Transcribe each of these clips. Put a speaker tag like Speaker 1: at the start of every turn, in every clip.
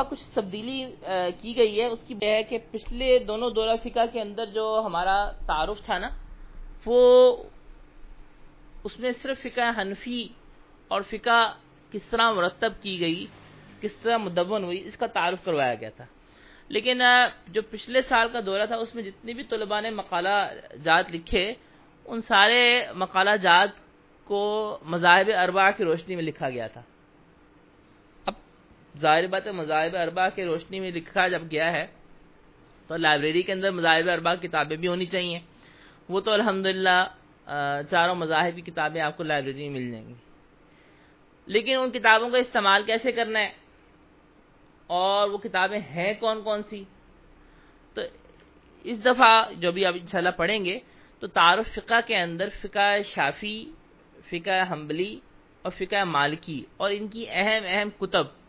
Speaker 1: کچھ تبدیلی کی گئی ہے۔ اس کی ہے کہ پچھلے دونوں دورہ فقہ کے اندر جو ہمارا تعارف تھا نا، وہ اس میں صرف فقہ حنفی اور فقہ کس طرح مرتب کی گئی، کس طرح مدون ہوئی، اس کا تعارف کروایا گیا تھا۔ لیکن جو پچھلے سال کا دورہ تھا، اس میں جتنی بھی طلباء نے مقالہ جات لکھے، ان سارے مقالہ جات کو مذاہب اربع کی روشنی میں لکھا گیا تھا۔ ظاہر بات مذاہب اربا کی روشنی میں لکھا جب گیا ہے، تو لائبریری کے اندر مذاہب اربا کتابیں بھی ہونی چاہیے۔ وہ تو الحمدللہ چاروں مذاہب کی کتابیں آپ کو لائبریری میں مل جائیں گی۔ لیکن ان کتابوں کا استعمال کیسے کرنا ہے؟ اور وہ کتابیں ہیں کون کون سی؟ تو اس دفعہ جو بھی آپ انشاءاللہ پڑھیں گے، تو تعارف فقہ کے اندر فقہ شافی فقہ حنبلی اور فقہ مالکی، اور ان کی اہم اہم کتب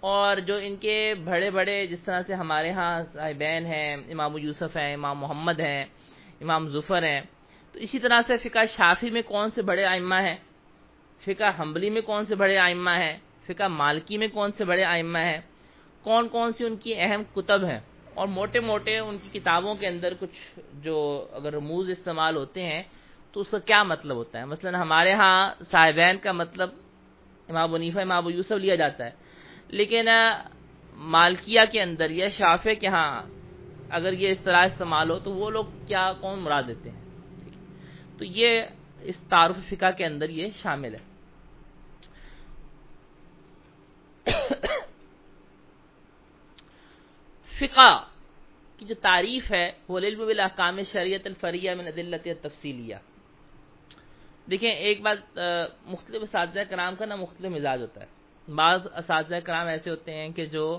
Speaker 1: اور جو ان کے بڑے بڑے جس طرح سے ہمارے ہاں صاحبین ہیں، امام یوسف ہیں، امام محمد ہیں، امام ظفر ہیں، تو اسی طرح سے فقہ شافی میں کون سے بڑے آئمہ ہیں؟ فقہ حنبلی میں کون سے بڑے آئمہ ہیں؟ فقہ مالکی میں کون سے بڑے آئمہ ہیں؟ کون کون سی ان کی اہم کتب ہیں؟ اور موٹے موٹے ان کی کتابوں کے اندر کچھ جو اگر رموز استعمال ہوتے ہیں، تو اس کا کیا مطلب ہوتا ہے؟ مثلا ہمارے ہاں صاحبین کا مطلب امام ونیفہ، امام یوسف لیا جاتا ہے۔ لیکن مالکیہ کے اندر یا شافے کے ہاں اگر یہ اس طرح استعمال ہو تو وہ لوگ کیا کون مراد دیتے ہیں؟ تو یہ اس تعارف فقہ کے اندر یہ شامل ہے۔ فقہ کی جو تعریف ہے، وہ علم بالاحکام شریعت الفریہ من عدلت تفصیلیہ دیکھیں، ایک بات مختلف اساتذہ کرام کا نا مختلف مزاج ہوتا ہے۔ بعض اساتذہ کرام ایسے ہوتے ہیں کہ جو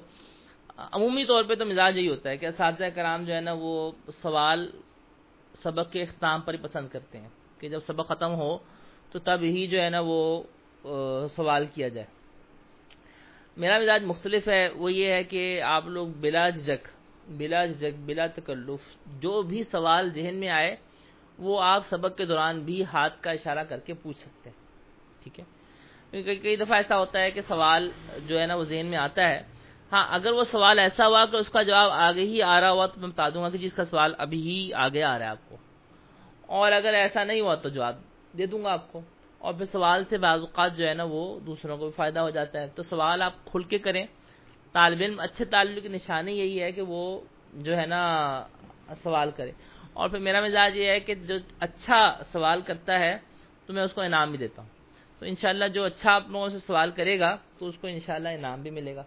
Speaker 1: عمومی طور پہ تو مزاج یہی ہوتا ہے کہ اساتذہ کرام جو ہے نا وہ سوال سبق کے اختتام پر ہی پسند کرتے ہیں کہ جب سبق ختم ہو تو تب ہی جو ہے نا وہ سوال کیا جائے۔ میرا مزاج مختلف ہے، وہ یہ ہے کہ آپ لوگ بلا جھجک بلا جھجک بلا تکلف، جو بھی سوال ذہن میں آئے، وہ آپ سبق کے دوران بھی ہاتھ کا اشارہ کر کے پوچھ سکتے ہیں۔ ٹھیک ہے؟ کیونکہ کئی دفعہ ایسا ہوتا ہے کہ سوال جو ہے نا وہ ذہن میں آتا ہے۔ ہاں اگر وہ سوال ایسا ہوا کہ اس کا جواب آگے ہی آ رہا ہوا تو میں بتا دوں گا کہ جس کا سوال ابھی ہی آگے آ رہا ہے آپ کو۔ اور اگر ایسا نہیں ہوا تو جواب دے دوں گا آپ کو۔ اور پھر سوال سے بعض اوقات جو ہے نا وہ دوسروں کو بھی فائدہ ہو جاتا ہے۔ تو سوال آپ کھل کے کریں۔ طالب علم، اچھے طالب علم کی نشانی یہی ہے کہ وہ جو ہے نا سوال کرے۔ اور پھر میرا مزاج یہ ہے کہ جو اچھا سوال کرتا ہے تو میں اس کو انعام بھی دیتا ہوں۔ تو انشاءاللہ جو اچھا آپ لوگوں سے سوال کرے گا، تو اس کو انشاءاللہ انعام بھی ملے گا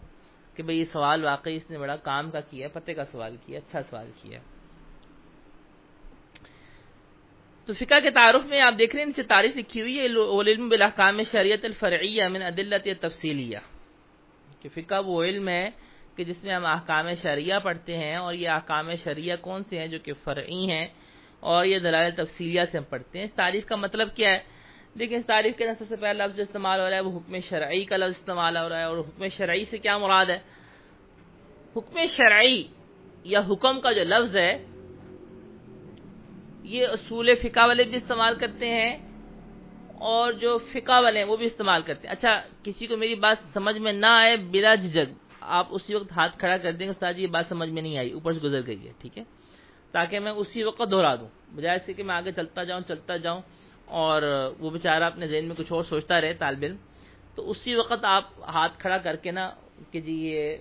Speaker 1: کہ بھئی یہ سوال واقعی اس نے بڑا کام کا کیا پتہ کا سوال کیا اچھا سوال کیا۔ تو فقہ کے تعارف میں آپ دیکھ رہے ہیں، نیچے تعریف لکھی ہوئی ہے علم بالاحکام شریعت الفرعیہ من عدلت تفصیلیہ کہ فقہ وہ علم ہے کہ جس میں ہم احکام شریعہ پڑھتے ہیں اور یہ احکام شریعہ کون سے ہیں جو کہ فرعی ہیں اور یہ دلائل تفصیلیہ سے ہم پڑھتے ہیں۔ اس تعریف کا مطلب کیا ہے؟ لیکن اس تعریف کے سب سے پہلا لفظ استعمال ہو رہا ہے وہ حکم شرعی کا لفظ استعمال ہو رہا ہے اور حکم شرعی سے کیا مراد ہے؟ حکم شرعی یا حکم کا جو لفظ ہے، یہ اصول فقہ والے بھی استعمال کرتے ہیں اور جو فقہ والے ہیں وہ بھی استعمال کرتے ہیں۔ اچھا کسی کو میری بات سمجھ میں نہ آئے بلا جھجک آپ اسی وقت ہاتھ کھڑا کر دیں گے، استاد جی یہ بات سمجھ میں نہیں آئی، اوپر سے گزر گئی ہے، ٹھیک ہے؟ تاکہ میں اسی وقت دہرا دوں۔ بجائے سے کہ میں آگے چلتا جاؤں چلتا جاؤں اور وہ بیچارہ اپنے ذہن میں کچھ اور سوچتا رہے طالب علم، تو اسی وقت آپ ہاتھ کھڑا کر کے نا کہ جی یہ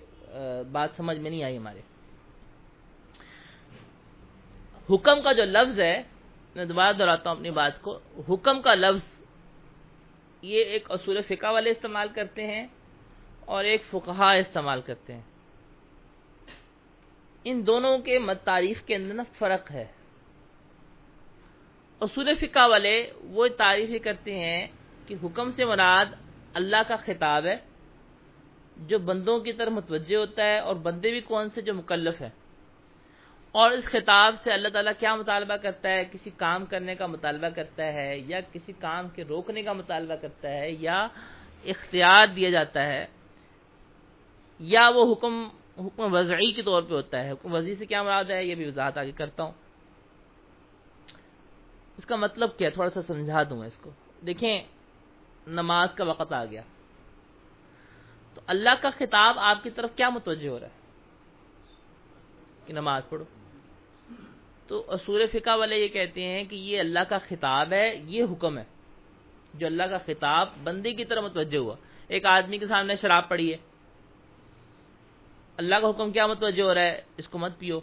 Speaker 1: بات سمجھ میں نہیں آئی ہمارے۔ حکم کا جو لفظ ہے، میں دوبارہ دہراتا ہوں اپنی بات کو، حکم کا لفظ یہ ایک اصول فقہ والے استعمال کرتے ہیں اور ایک فقہا استعمال کرتے ہیں۔ ان دونوں کے تعریف کے اندر نا فرق ہے۔ اصول فقہ والے وہ تعریف کرتے ہیں کہ حکم سے مراد اللہ کا خطاب ہے، جو بندوں کی طرف متوجہ ہوتا ہے اور بندے بھی کون سے جو مکلف ہے اور اس خطاب سے اللہ تعالیٰ کیا مطالبہ کرتا ہے؟ کسی کام کرنے کا مطالبہ کرتا ہے یا کسی کام کے روکنے کا مطالبہ کرتا ہے یا اختیار دیا جاتا ہے، یا وہ حکم حکم وضعی کے طور پہ ہوتا ہے۔ حکم وضعی سے کیا مراد ہے؟ یہ بھی وضاحت آگے کرتا ہوں۔ اس کا مطلب کیا تھوڑا سا سمجھا دوں اس کو۔ دیکھیں، نماز کا وقت آ گیا۔ تو اللہ کا خطاب آپ کی طرف کیا متوجہ ہو رہا ہے؟ کہ نماز پڑھو۔ تو اصول فقہ والے یہ کہتے ہیں کہ یہ اللہ کا خطاب ہے، یہ حکم ہے۔ جو اللہ کا خطاب بندی کی طرف متوجہ ہوا۔ ایک آدمی کے سامنے شراب پڑی ہے۔ اللہ کا حکم کیا متوجہ ہو رہا ہے؟ اس کو مت پیو۔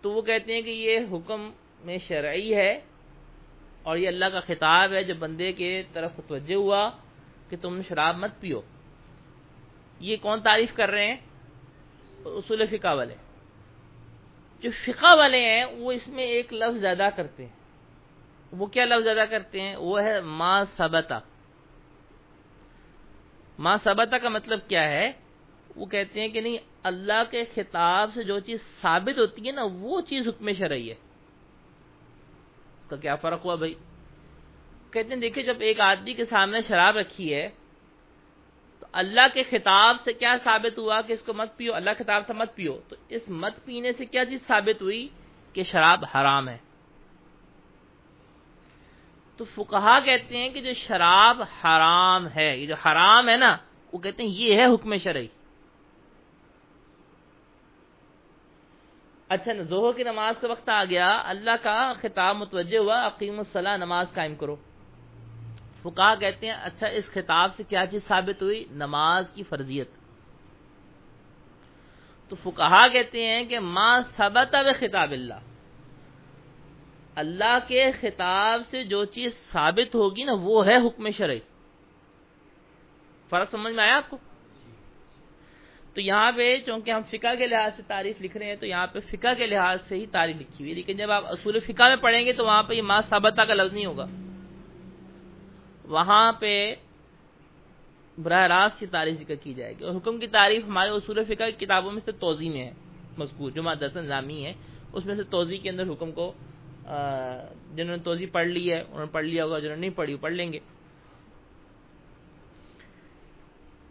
Speaker 1: تو وہ کہتے ہیں کہ یہ حکم میں شرعی ہے اور یہ اللہ کا خطاب ہے جو بندے کے طرف متوجہ ہوا کہ تم شراب مت پیو۔ یہ کون تعریف کر رہے ہیں؟ اصول فقہ والے۔ جو فقہ والے ہیں، وہ اس میں ایک لفظ زیادہ کرتے ہیں۔ وہ کیا لفظ ادا کرتے ہیں؟ وہ ہے ما سبتا ما سبتا کا مطلب کیا ہے؟ وہ کہتے ہیں کہ نہیں، اللہ کے خطاب سے جو چیز ثابت ہوتی ہے نا، وہ چیز حکم شرعی ہے۔ کا کیا فرق ہوا بھائی؟ کہتے ہیں، دیکھیں، جب ایک آدمی کے سامنے شراب رکھی ہے، تو اللہ کے خطاب سے کیا ثابت ہوا کہ اس کو مت پیو؟ اللہ خطاب سے مت پیو۔ تو اس مت پینے سے کیا چیز ثابت ہوئی؟ کہ شراب حرام ہے۔ تو فکہ کہتے ہیں کہ جو شراب حرام ہے، یہ جو حرام ہے نا، وہ کہتے ہیں یہ ہے حکم شرعی۔ اچھا زہر کی نماز کا وقت آ گیا، اللہ کا خطاب متوجہ ہوا عقیم الصلاح نماز قائم کرو۔ فکا کہتے ہیں اچھا اس خطاب سے کیا چیز ثابت ہوئی؟ نماز کی فرضیت۔ تو فکہ کہتے ہیں کہ ماں سبت خطاب اللہ۔ اللہ کے خطاب سے جو چیز ثابت ہوگی نا، وہ ہے حکم شرعی۔ فرق سمجھ میں آیا آپ کو؟ تو یہاں پہ چونکہ ہم فقہ کے لحاظ سے تعریف لکھ رہے ہیں، تو یہاں پہ فقہ کے لحاظ سے ہی تعریف لکھی ہوئی لیکن جب آپ اصول فقہ میں پڑھیں گے تو وہاں پہ یہ ماں ثابتہ کا لفظ نہیں ہوگا۔ وہاں پہ براہ راست کی تعریف ذکر کی جائے گی۔ اور حکم کی تعریف ہمارے اصول فقہ کی کتابوں میں سے توضیع میں ہے، مذکور، جو مادرس نظامی ہے۔ اس میں سے توضیع کے اندر حکم کو جنہوں نے توضیع پڑھ لی ہے، انہوں نے پڑھ لیا ہوگا، جنہوں نے نہیں پڑھی پڑھ لیں گے۔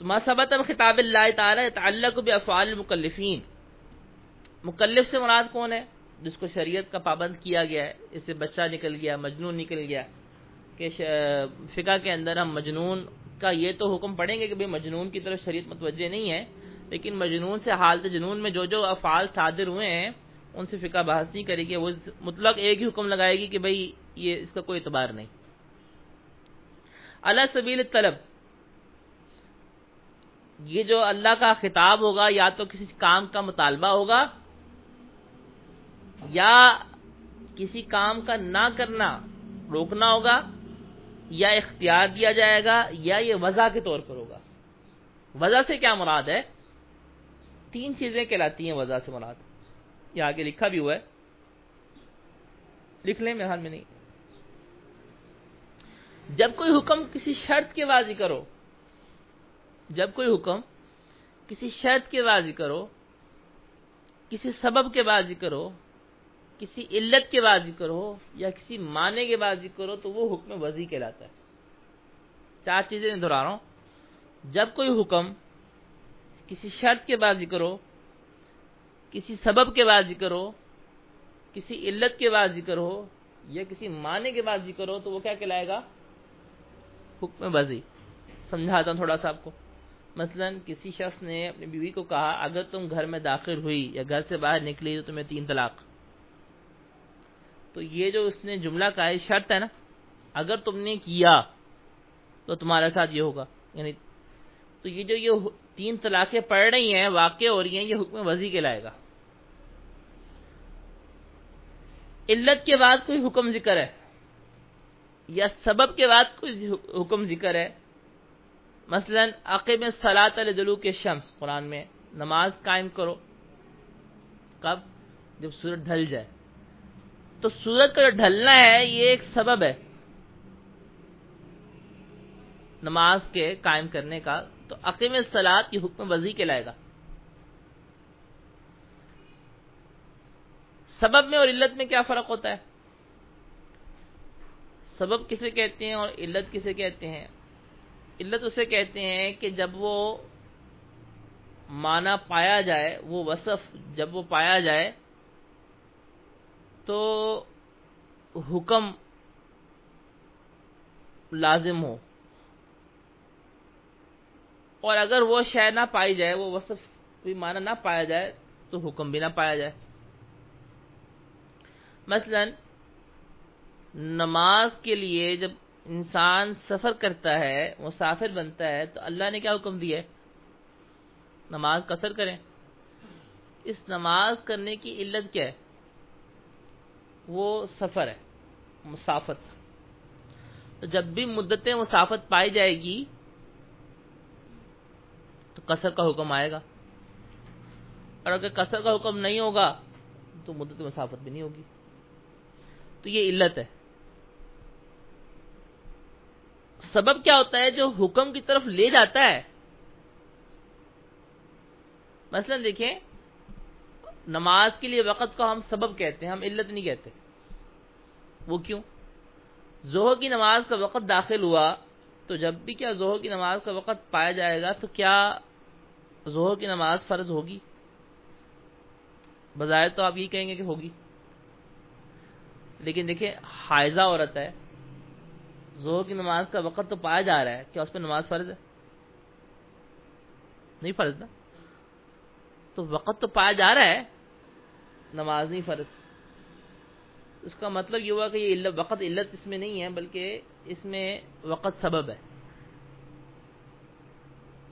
Speaker 1: تو خطاب اللہ تعالی تعلق بافعال المکلفین۔ مکلف سے مراد کون ہے؟ جس کو شریعت کا پابند کیا گیا ہے، اس سے بچہ نکل گیا، مجنون نکل گیا۔ کہ فقہ کے اندر ہم مجنون کا یہ تو حکم پڑھیں گے کہ بھئی مجنون کی طرف شریعت متوجہ نہیں ہے، لیکن مجنون سے حالت جنون میں جو جو افعال صادر ہوئے ہیں، ان سے فقہ بحث نہیں کرے گی، وہ مطلق ایک ہی حکم لگائے گی کہ بھئی یہ اس کا کوئی اعتبار نہیں۔ اللہ سبیل طلب یہ جو اللہ کا خطاب ہوگا، یا تو کسی کام کا مطالبہ ہوگا، یا کسی کام کا نہ کرنا روکنا ہوگا، یا اختیار دیا جائے گا، یا یہ وضع کے طور پر ہوگا۔ وضع سے کیا مراد ہے؟ تین چیزیں کہلاتی ہیں وضع سے مراد۔ یہ آگے لکھا بھی ہوا ہے۔ لکھ لیں میرے حال میں نہیں۔ جب کوئی حکم کسی شرط کے واضح کرو جب کوئی حکم کسی شرط کے واضح کرو، کسی سبب کے واضح کرو، کسی علت کے واضح کرو یا کسی معنی کے واضح کرو تو وہ حکم وضی کہلاتا ہے۔ چار چیزیں دہرا رہا ہوں۔ جب کوئی حکم کسی شرط کے واضح کرو، کسی سبب کے بعد ذکر ہو کسی علت کے بعد ذکر ہو یا کسی معنی کے بعد ذکر ہو تو وہ کیا کہلائے گا؟ حکم بازی سمجھاتا ہوں تھوڑا سا آپ کو۔ مثلا کسی شخص نے اپنی بیوی کو کہا، اگر تم گھر میں داخل ہوئی یا گھر سے باہر نکلی تو تمہیں تین طلاق۔ تو یہ جو اس نے جملہ کہا ہے شرط ہے نا؟ اگر تم نے کیا تو تمہارے ساتھ یہ ہوگا۔ یعنی تو یہ جو یہ تین طلاقیں پڑ رہی ہیں، واقع ہو رہی ہیں، یہ حکم وضی کے لائے گا۔ علت کے بعد کوئی حکم ذکر ہے؟ یا سبب کے بعد کوئی حکم ذکر ہے؟ مثلا عقب سلاط الدلو کے شمس، قرآن میں نماز قائم کرو۔ کب؟ جب سورج ڈھل جائے۔ تو سورج کا جو ڈھلنا ہے، یہ ایک سبب ہے۔ نماز کے قائم کرنے کا، تو عقیم سلاد کی حکم وضی کے لائے گا۔ سبب میں اور علت میں کیا فرق ہوتا ہے؟ سبب کسے کہتے ہیں اور علت کسے کہتے ہیں؟ علت اسے کہتے ہیں کہ جب وہ مانا پایا جائے، وہ وصف جب وہ پایا جائے، تو حکم لازم ہو۔ اور اگر وہ شے نہ پائی جائے، وہ وصف کوئی معنی نہ پایا جائے، تو حکم بھی نہ پایا جائے۔ مثلا، نماز کے لیے جب انسان سفر کرتا ہے، مسافر بنتا ہے، تو اللہ نے کیا حکم دیا ہے؟ نماز قصر کریں۔ اس نماز کرنے کی علت کیا ہے؟ وہ سفر ہے، مسافت۔ تو جب بھی مدت مسافت پائی جائے گی، تو قصر کا حکم آئے گا۔ اور اگر قصر کا حکم نہیں ہوگا، تو مدت مسافت بھی نہیں ہوگی۔ تو یہ علت ہے۔ سبب کیا ہوتا ہے جو حکم کی طرف لے جاتا ہے؟ مثلا دیکھیں، نماز کے لیے وقت کو ہم سبب کہتے ہیں، ہم علت نہیں کہتے۔ وہ کیوں؟ زہر کی نماز کا وقت داخل ہوا تو جب بھی کیا زہر کی نماز کا وقت پایا جائے گا تو کیا زہر کی نماز فرض ہوگی؟ بظاہر تو آپ یہ کہیں گے کہ ہوگی۔ لیکن دیکھیں حائزہ عورت ہے زہر کی نماز کا وقت تو پایا جا رہا ہے، کیا اس پہ نماز فرض ہے؟ نہیں فرض نا۔ تو وقت تو پایا جا رہا ہے، نماز نہیں فرض۔ اس کا مطلب یہ ہوا کہ یہ وقت علت اس میں نہیں ہے، بلکہ اس میں وقت سبب ہے۔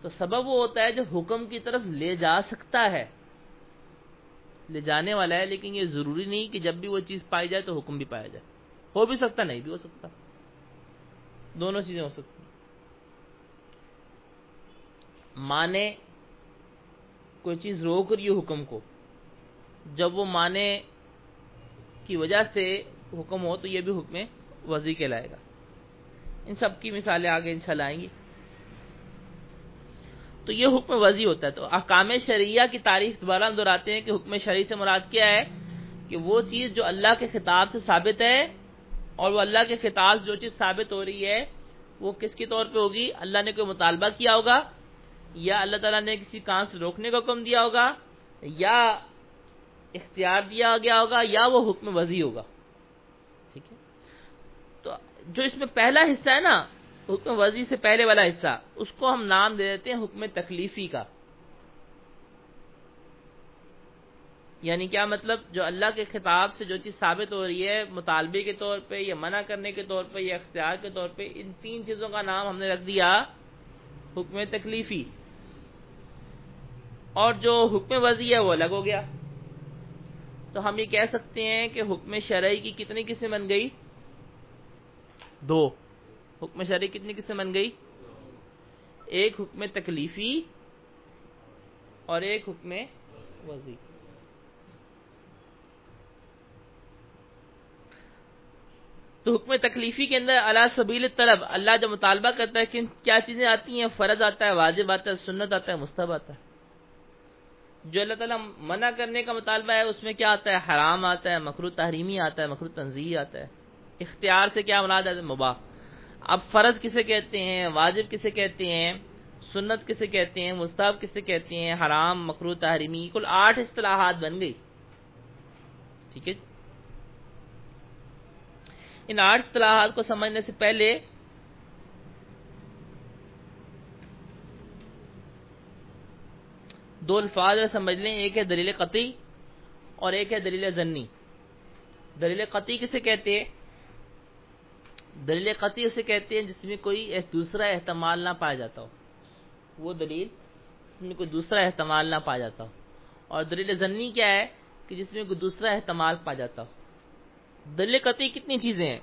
Speaker 1: تو سبب وہ ہوتا ہے جو حکم کی طرف لے جا سکتا ہے۔ لے جانے والا ہے، لیکن یہ ضروری نہیں کہ جب بھی وہ چیز پائی جائے تو حکم بھی پایا جائے۔ ہو بھی سکتا، نہیں بھی ہو سکتا۔ دونوں چیزیں ہو سکتی مانے کوئی چیز روک رہی ہو حکم کو۔ جب وہ مانے کی وجہ سے حکم ہو تو یہ بھی حکم وضی کے لائے گا۔ ان سب کی مثالیں آگے انشاءاللہ آئیں گی۔ تو یہ حکم وضی ہوتا ہے۔ تو احکام شریعہ کی تعریف دوبارہ ہم دہراتے ہیں کہ حکم شریع سے مراد کیا ہے کہ وہ چیز جو اللہ کے خطاب سے ثابت ہے اور وہ اللہ کے خطاب جو چیز ثابت ہو رہی ہے، وہ کس کے طور پہ ہوگی؟ اللہ نے کوئی مطالبہ کیا ہوگا؟ یا اللہ تعالیٰ نے کسی کام سے روکنے کا حکم دیا ہوگا؟ یا اختیار دیا گیا ہوگا؟ یا وہ حکم وضی ہوگا؟ ٹھیک ہے؟ تو جو اس میں پہلا حصہ ہے نا، حکم وضی سے پہلے والا حصہ، اس کو ہم نام دے دیتے ہیں حکم تکلیفی کا۔ یعنی کیا مطلب جو اللہ کے خطاب سے جو چیز ثابت ہو رہی ہے مطالبے کے طور پہ یا منع کرنے کے طور پہ یا اختیار کے طور پہ، ان تین چیزوں کا نام ہم نے رکھ دیا حکم تکلیفی۔ اور جو حکم وضی ہے وہ الگ ہو گیا۔ تو ہم یہ کہہ سکتے ہیں کہ حکم شرعی کی کتنی قسم بن گئی؟ دو۔ حکم شرعی کتنی قسم بن گئی؟ ایک حکم تکلیفی اور ایک حکم وضی تو حکم تکلیفی کے اندر اللہ سبیل طلب اللہ جو مطالبہ کرتا ہے کہ کیا چیزیں آتی ہیں، فرض آتا ہے، واجب آتا ہے، سنت آتا ہے مستب آتا ہے۔ جو اللہ تعالیٰ منع کرنے کا مطالبہ ہے، اس میں کیا آتا ہے؟ حرام آتا ہے مکرو تحریمی آتا ہے مکرو تنظیحی آتا ہے۔ اختیار سے کیا مراد ہے؟ مباح۔ اب فرض کسے کہتے ہیں؟ واجب کسے کہتے ہیں؟ سنت کسے کہتے ہیں؟ مستحب کسے کہتے ہیں؟ حرام مکرو تحریمی کل آٹھ اصطلاحات بن گئی۔ ٹھیک ہے جی؟ ان آٹھ اصطلاحات کو سمجھنے سے پہلے دو الفاظ سمجھ لیں، ایک ہے دلیل قطعی اور ایک ہے دلیل زنی دلیل قطعی کسے کہتے ہیں؟ دلیل قطعی اسے کہتے ہیں جس میں کوئی دوسرا احتمال نہ پایا جاتا ہو۔ وہ دلیل جس میں کوئی دوسرا احتمال نہ پایا جاتا ہو۔ اور دلیل زنی کیا ہے؟ کہ جس میں کوئی دوسرا احتمال پایا جاتا ہو۔ دلیل قطعی کتنی چیزیں ہیں؟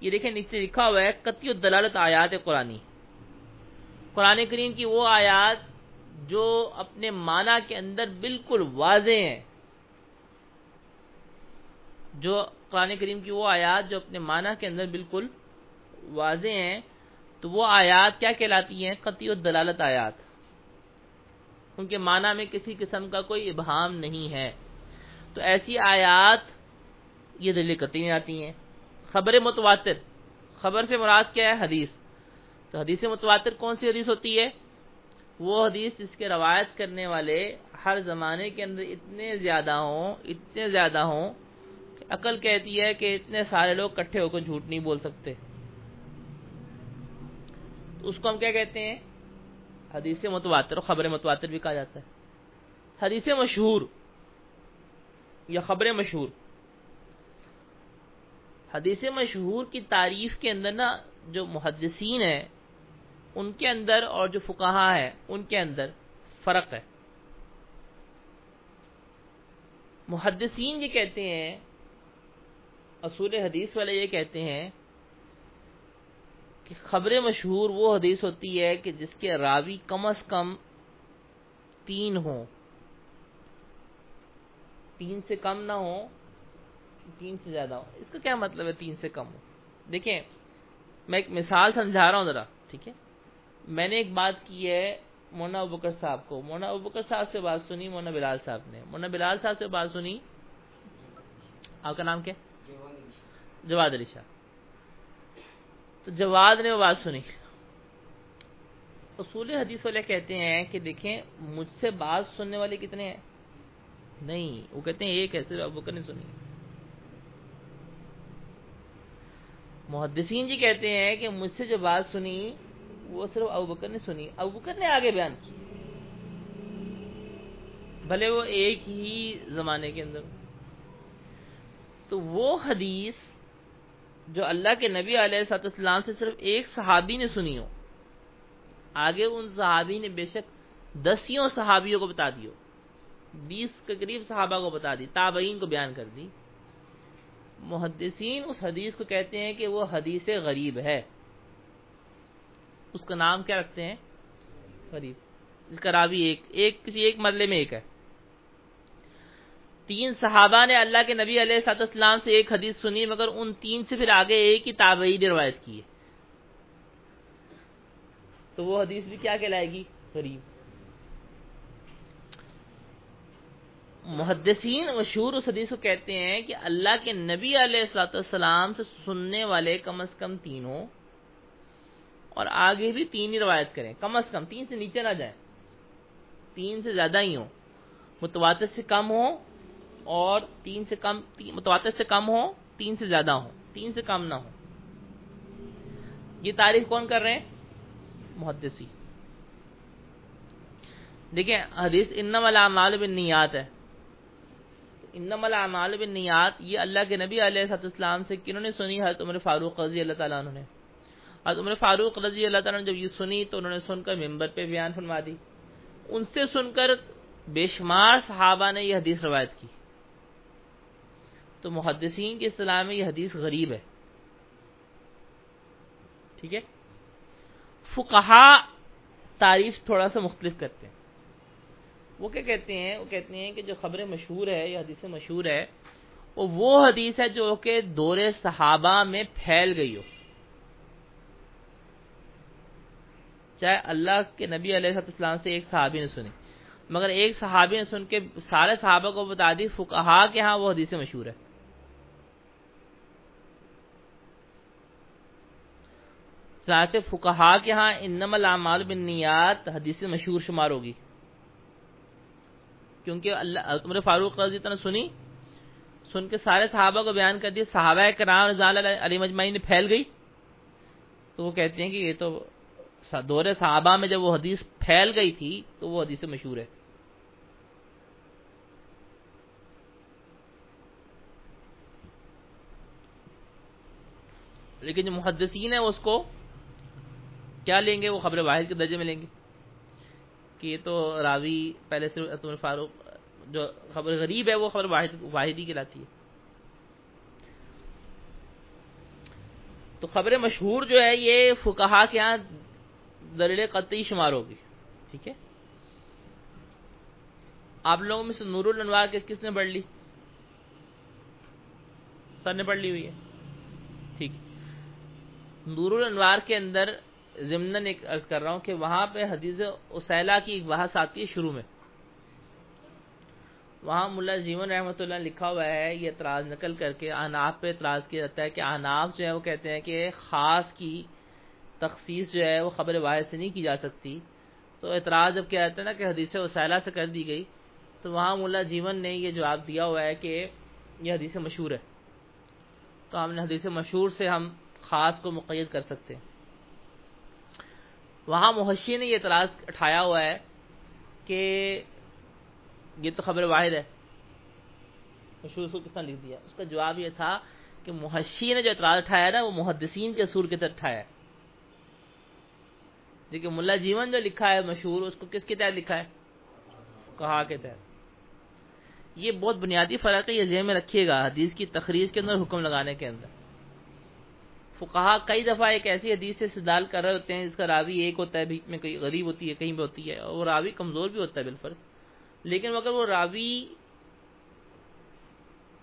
Speaker 1: یہ دیکھیں، نیچے لکھا ہوا ہے، قطعی الدلالت آیات قرآنی۔ قرآن کریم کی وہ آیات جو اپنے معنی کے اندر بالکل واضح ہیں۔ جو قرآن کریم کی وہ آیات جو اپنے معنی کے اندر بالکل واضح ہیں، تو وہ آیات کیا کہلاتی ہیں؟ قطعی و دلالت آیات۔ ان کے معنی میں کسی قسم کا کوئی ابہام نہیں ہے۔ تو ایسی آیات یہ دلی قطعی آتی ہیں؟ خبر متواتر. خبر سے مراد کیا ہے؟ حدیث. تو حدیث متواتر کون سی حدیث ہوتی ہے؟ وہ حدیث جس کے روایت کرنے والے ہر زمانے کے اندر اتنے زیادہ ہوں، اتنے زیادہ ہوں کہ عقل کہتی ہے کہ اتنے سارے لوگ کٹھے ہو کر جھوٹ نہیں بول سکتے۔ اس کو ہم کیا کہتے ہیں؟ حدیث متواتر، اور خبر متواتر بھی کہا جاتا ہے۔ حدیث مشہور یا خبر مشہور۔ حدیث مشہور کی تعریف کے اندر نا جو محدثین ہیں، ان کے اندر اور جو فکاہا ہے ان کے اندر فرق ہے۔ محدثین یہ کہتے ہیں، اصول حدیث والے یہ کہتے ہیں کہ خبر مشہور وہ حدیث ہوتی ہے کہ جس کے راوی کم از کم تین ہوں۔ تین سے کم نہ ہو تین سے زیادہ ہو اس کا کیا مطلب ہے تین سے کم ہو دیکھیں، میں ایک مثال سمجھا رہا ہوں ذرا، ٹھیک ہے؟ میں نے ایک بات کی ہے مونا ابکر صاحب کو۔ مونا ابکر صاحب سے بات سنی مونا بلال صاحب نے۔ مونا بلال صاحب سے بات سنی؟ آپ کا نام کیا؟ جواد علی شاہ۔ تو جواد نے وہ بات سنی۔ اصول حدیث والے کہتے ہیں کہ دیکھیں، مجھ سے بات سننے والے کتنے ہیں؟ نہیں، وہ کہتے ہیں ایک ایسے ابو بکر نے سنی محدثین جی کہتے ہیں کہ مجھ سے جو بات سنی، وہ صرف ابو بکر نے سنی۔ ابو بکر نے آگے بیان کی۔ بھلے وہ ایک ہی زمانے کے اندر۔ تو وہ حدیث جو اللہ کے نبی علیہ سات اسلام سے صرف ایک صحابی نے سنی ہو، آگے ان صحابی نے بے شک دسیوں صحابیوں کو بتا دیو بیس کے قریب صحابہ کو بتا دی، تابعین کو بیان کر دی۔ محدثین اس حدیث کو کہتے ہیں کہ وہ حدیث غریب ہے۔ اس کا نام کیا رکھتے ہیں؟ غریب۔ اس کا راوی ایک ایک کسی ایک مرلے میں ایک ہے۔ تین صحابہ نے اللہ کے نبی علیہ سات اسلام سے ایک حدیث سنی، مگر ان تین سے پھر آگے ایک ہی تابعی نے روایت کی ہے۔ تو وہ حدیث بھی کیا کہلائے گی؟ غریب۔ محدثین مشہور اس حدیث کو کہتے ہیں کہ اللہ کے نبی علیہ السلاۃ السلام سے سننے والے کم از کم تین ہوں اور آگے بھی تین ہی روایت کریں۔ کم از کم، تین سے نیچے نہ جائیں۔ تین سے زیادہ ہی ہوں۔ متواتر سے کم ہو اور تین سے کم متواتر سے کم ہو تین سے زیادہ ہو تین سے کم نہ ہو یہ تعریف کون کر رہے ہیں؟ محدثی دیکھیں، حدیث انم العمال بن نیات ہے۔ انم العمال بن نیات یہ اللہ کے نبی علیہ صاحب اسلام سے کنہوں نے سنی حضرت عمر فاروق رضی اللہ تعالیٰ عنہ نے۔ حضرت عمر فاروق رضی اللہ تعالیٰ نے جب یہ سنی تو انہوں نے سن کر ممبر پہ بیان فرما دی۔ ان سے سن کر بے شمار صحابہ نے یہ حدیث روایت کی۔ تو محدثین کی اصطلاح میں یہ حدیث غریب ہے۔ ٹھیک ہے؟ فقہا تعریف تھوڑا سا مختلف کرتے ہیں۔ وہ کیا کہتے ہیں؟ وہ کہتے ہیں کہ جو خبریں مشہور ہے یا حدیث مشہور ہے، وہ وہ حدیث ہے جو کہ دور صحابہ میں پھیل گئی ہو۔ چاہے اللہ کے نبی علیہ السلام سے ایک صحابی نے سنی، مگر ایک صحابی نے سن کے سارے صحابہ کو بتا دی، فقہا کہ ہاں وہ حدیث مشہور ہے۔ چنانچہ فقہا کے ہاں انم العمال بن نیات حدیث مشہور شمار ہوگی۔ کیونکہ اللہ عمر فاروق رضی نے سنی، سن کے سارے صحابہ کو بیان کر دیا، صحابہ کرام رضا علی مجمعی نے پھیل گئی۔ تو وہ کہتے ہیں کہ یہ تو دور صحابہ میں جب وہ حدیث پھیل گئی تھی، تو وہ حدیث مشہور ہے۔ لیکن جو محدثین ہیں، اس کو کیا لیں گے؟ وہ خبر واحد کے درجے میں لیں گے۔ کہ یہ تو راوی پہلے سے فاروق جو خبر غریب ہے وہ خبر واحد واحدی کہلاتی ہے۔ تو خبر مشہور جو ہے یہ فکہ کے یہاں دلیل قطعی شمار ہوگی، ٹھیک ہے؟ آپ لوگوں میں سے نور الانوار کس کس نے پڑھ لی؟ سر نے پڑھ لی ہوئی ہے۔ ٹھیک۔ نور الانوار کے اندر ضمن ایک عرض کر رہا ہوں کہ وہاں پہ حدیث اسیلا کی ایک بحث آتی ہے شروع میں۔ وہاں ملا جیون رحمۃ اللہ لکھا ہوا ہے، یہ اعتراض نقل کر کے احناف پہ اعتراض کیا جاتا ہے کہ احناف جو ہے وہ کہتے ہیں کہ خاص کی تخصیص جو ہے وہ خبر واحد سے نہیں کی جا سکتی۔ تو اعتراض جب کیا جاتا ہے نا کہ حدیث وسائلہ سے کر دی گئی۔ تو وہاں ملا جیون نے یہ جواب دیا ہوا ہے کہ یہ حدیث مشہور ہے۔ تو ہم نے حدیث مشہور سے ہم خاص کو مقید کر سکتے ہیں۔ وہاں محشی نے یہ اعتراض اٹھایا ہوا ہے کہ یہ تو خبر واحد ہے۔ مشہور کو کس نے لکھ دیا؟ اس کا جواب یہ تھا کہ محشی نے جو اعتراض اٹھایا نا، وہ محدثین کے سور کے تحت اٹھایا ہے۔ دیکھیے ملا جیون جو لکھا ہے مشہور، اس کو کس کے تحت لکھا ہے؟ کہا کے تحت۔ یہ بہت بنیادی فرق ہے، یہ ذہن میں رکھیے گا حدیث کی تخریج کے اندر حکم لگانے کے اندر۔ فقہا کئی دفعہ ایک ایسی حدیث سے استدال کر رہے ہوتے ہیں، جس کا راوی ایک ہوتا ہے، بیچ میں کئی غریب ہوتی ہے، کہیں پہ ہوتی ہے، اور راوی کمزور بھی ہوتا ہے بالفرض۔ لیکن اگر وہ راوی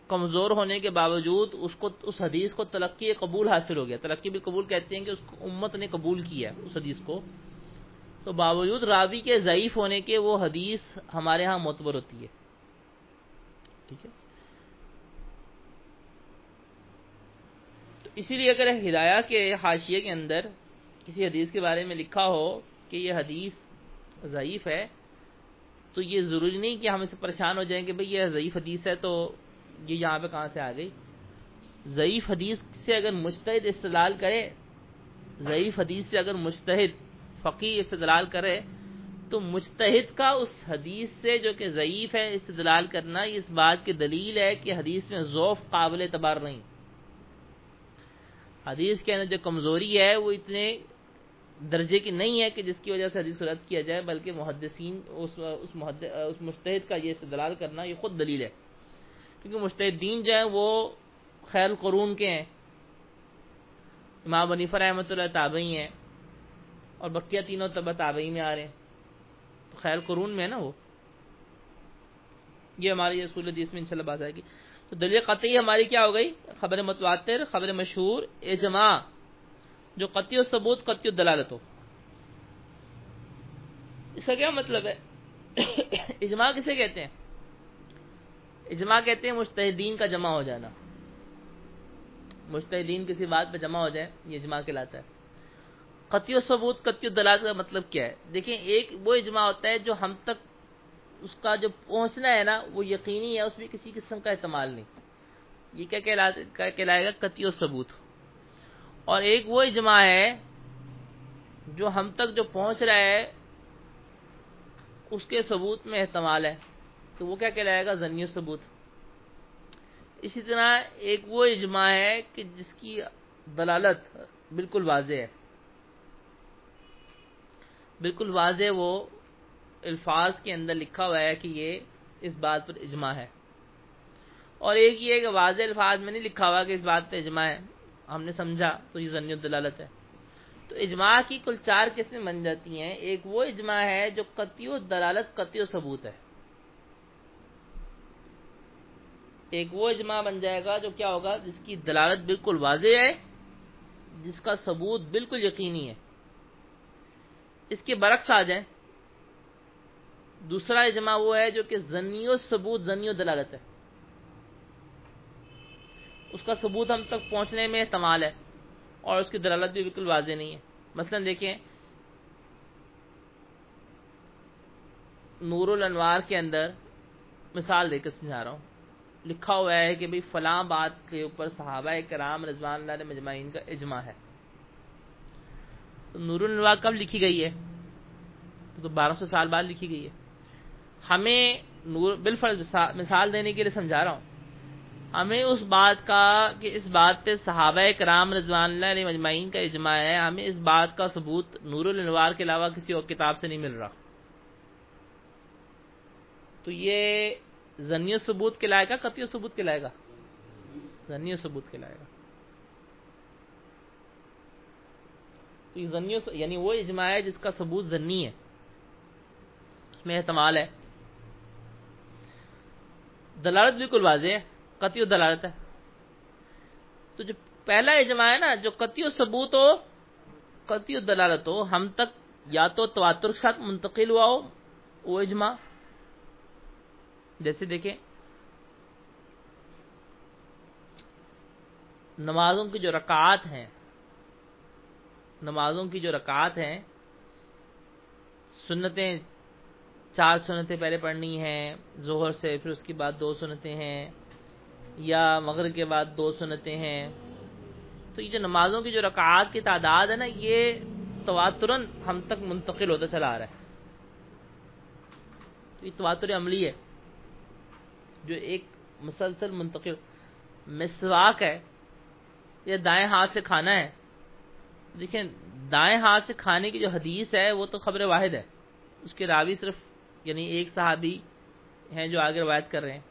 Speaker 1: کمزور ہونے کے باوجود اس کو اس حدیث کو تلقی قبول حاصل ہو گیا، تلقی بھی قبول کہتے ہیں کہ اس کو امت نے قبول کیا اس حدیث کو، تو باوجود راوی کے ضعیف ہونے کے وہ حدیث ہمارے ہاں معتبر ہوتی ہے۔ ٹھیک ہے؟ تو اسی لیے اگر ہدایہ کے حاشیے کے اندر کسی حدیث کے بارے میں لکھا ہو کہ یہ حدیث ضعیف ہے تو یہ ضروری نہیں کہ ہم اسے پریشان ہو جائیں کہ بھئی یہ ضعیف حدیث ہے تو یہ یہاں پہ کہاں سے آ گئی؟ ضعیف حدیث سے اگر مشتحد استدلال کرے، ضعیف حدیث سے اگر مشتحد فقی استدلال کرے، تو مجتہد کا اس حدیث سے جو کہ ضعیف ہے استدلال کرنا اس بات کی دلیل ہے کہ حدیث میں ذوف قابل اعتبار نہیں۔ حدیث کے اندر جو کمزوری ہے، وہ اتنے درجے کی نہیں ہے کہ جس کی وجہ سے حدیث رد کیا جائے بلکہ محدثین اس, اس, اس مشتحد کا یہ استدلال کرنا یہ خود دلیل ہے۔ کیونکہ مشتحدین جو ہیں وہ خیر قرون کے ہیں۔ امام ونیفر رحمۃ اللہ تابعی ہیں۔ اور بقیہ تینوں طبع تابعی میں آ رہے ہیں۔ خیر قرون میں ہے نا وہ۔ یہ ہماری رسول حدیث میں انشاءاللہ بات آئے گی۔ تو دلیل قطعی ہماری کیا ہو گئی؟ خبر متواتر خبر مشہور اجماع۔ جو قطعی و ثبوت، قطعی و دلالت ہو۔ اس کا کیا مطلب ہے؟ اجماع کسے کہتے ہیں؟ اجماع کہتے ہیں مشتحدین کا جمع ہو جانا۔ مشتحدین کسی بات پہ جمع ہو جائے یہ اجماع کہلاتا ہے۔ قطعی و ثبوت، قطعی و دلالت کا مطلب کیا ہے؟ دیکھیں، ایک وہ اجماع ہوتا ہے جو ہم تک اس کا جو پہنچنا ہے نا، وہ یقینی ہے، اس میں کسی قسم کا احتمال نہیں۔ یہ کیا کہلائے گا؟ قطعی و ثبوت۔ اور ایک وہ اجماع ہے جو ہم تک جو پہنچ رہا ہے، اس کے ثبوت میں احتمال ہے۔ تو وہ کیا کہلائے گا؟ ضنی و ثبوت۔ اسی طرح ایک وہ اجماع ہے کہ جس کی دلالت بالکل واضح ہے۔ بالکل واضح وہ الفاظ کے اندر لکھا ہوا ہے کہ یہ اس بات پر اجماع ہے۔ اور ایک یہ کہ واضح الفاظ میں نہیں لکھا ہوا کہ اس بات پہ اجماع ہے۔ ہم نے سمجھا تو یہ ضنی دلالت ہے۔ تو اجماع کی کل چار قسمیں بن جاتی ہیں۔ ایک وہ اجماع ہے جو قطعی و دلالت قطعی و ثبوت ہے۔ ایک وہ اجماع بن جائے گا جو کیا ہوگا؟ جس کی دلالت بالکل واضح ہے، جس کا ثبوت بالکل یقینی ہے۔ اس کے برعکس آ جائیں۔ دوسرا اجماع وہ ہے جو کہ زنی و ثبوت زنی و دلالت ہے۔ اس کا ثبوت ہم تک پہنچنے میں استعمال ہے اور اس کی دلالت بھی بالکل واضح نہیں ہے۔ مثلا دیکھیں، نور الانوار کے اندر مثال دے کر سمجھا رہا ہوں۔ لکھا ہوا ہے کہ بھئی فلاں بات کے اوپر صحابہ کرام رضوان اللہ مجمعین کا اجماع ہے۔ تو نور النوا کب لکھی گئی ہے؟ تو بارہ سو سال بعد لکھی گئی ہے۔ ہمیں نور، بالفرض مثال دینے کے لیے سمجھا رہا ہوں۔ ہمیں اس بات کا کہ اس بات پہ صحابہ کرام رضوان اللہ علیہ مجمعین کا اجماع ہے، ہمیں اس بات کا ثبوت نور النوار کے علاوہ کسی اور کتاب سے نہیں مل رہا۔ تو یہ ضنی ثبوت کے لائے گا قطعی ثبوت کے لائے گا ضنی ثبوت کے لائے گا تو یعنی وہ اجماع ہے جس کا ثبوت ضنی ہے، اس میں احتمال ہے۔ دلالت بالکل واضح ہے۔ قطعی دلالت ہے۔ تو جو پہلا اجماع ہے نا، جو قطعی و ثبوت ہو، قطعی دلالت ہو، ہم تک یا تو تواتر کے ساتھ منتقل ہوا ہو، وہ اجماع۔ جیسے دیکھیں، نمازوں کی جو رکعات ہیں، نمازوں کی جو رکعات ہیں، سنتیں چار سنتیں پہلے پڑھنی ہیں، ظہر سے، پھر اس کے بعد دو سنتیں ہیں۔ یا مغرب کے بعد دو سنتیں ہیں۔ تو یہ جو نمازوں کی جو رکعات کی تعداد ہے نا، یہ تواترن ہم تک منتقل ہوتا چلا آ رہا ہے۔ تو یہ تواتر عملی ہے، جو ایک مسلسل منتقل، مسواک ہے، یہ دائیں ہاتھ سے کھانا ہے۔ دیکھیں، دائیں ہاتھ سے کھانے کی جو حدیث ہے، وہ تو خبر واحد ہے۔ اس کے راوی صرف یعنی ایک صحابی ہیں جو آگے روایت کر رہے ہیں۔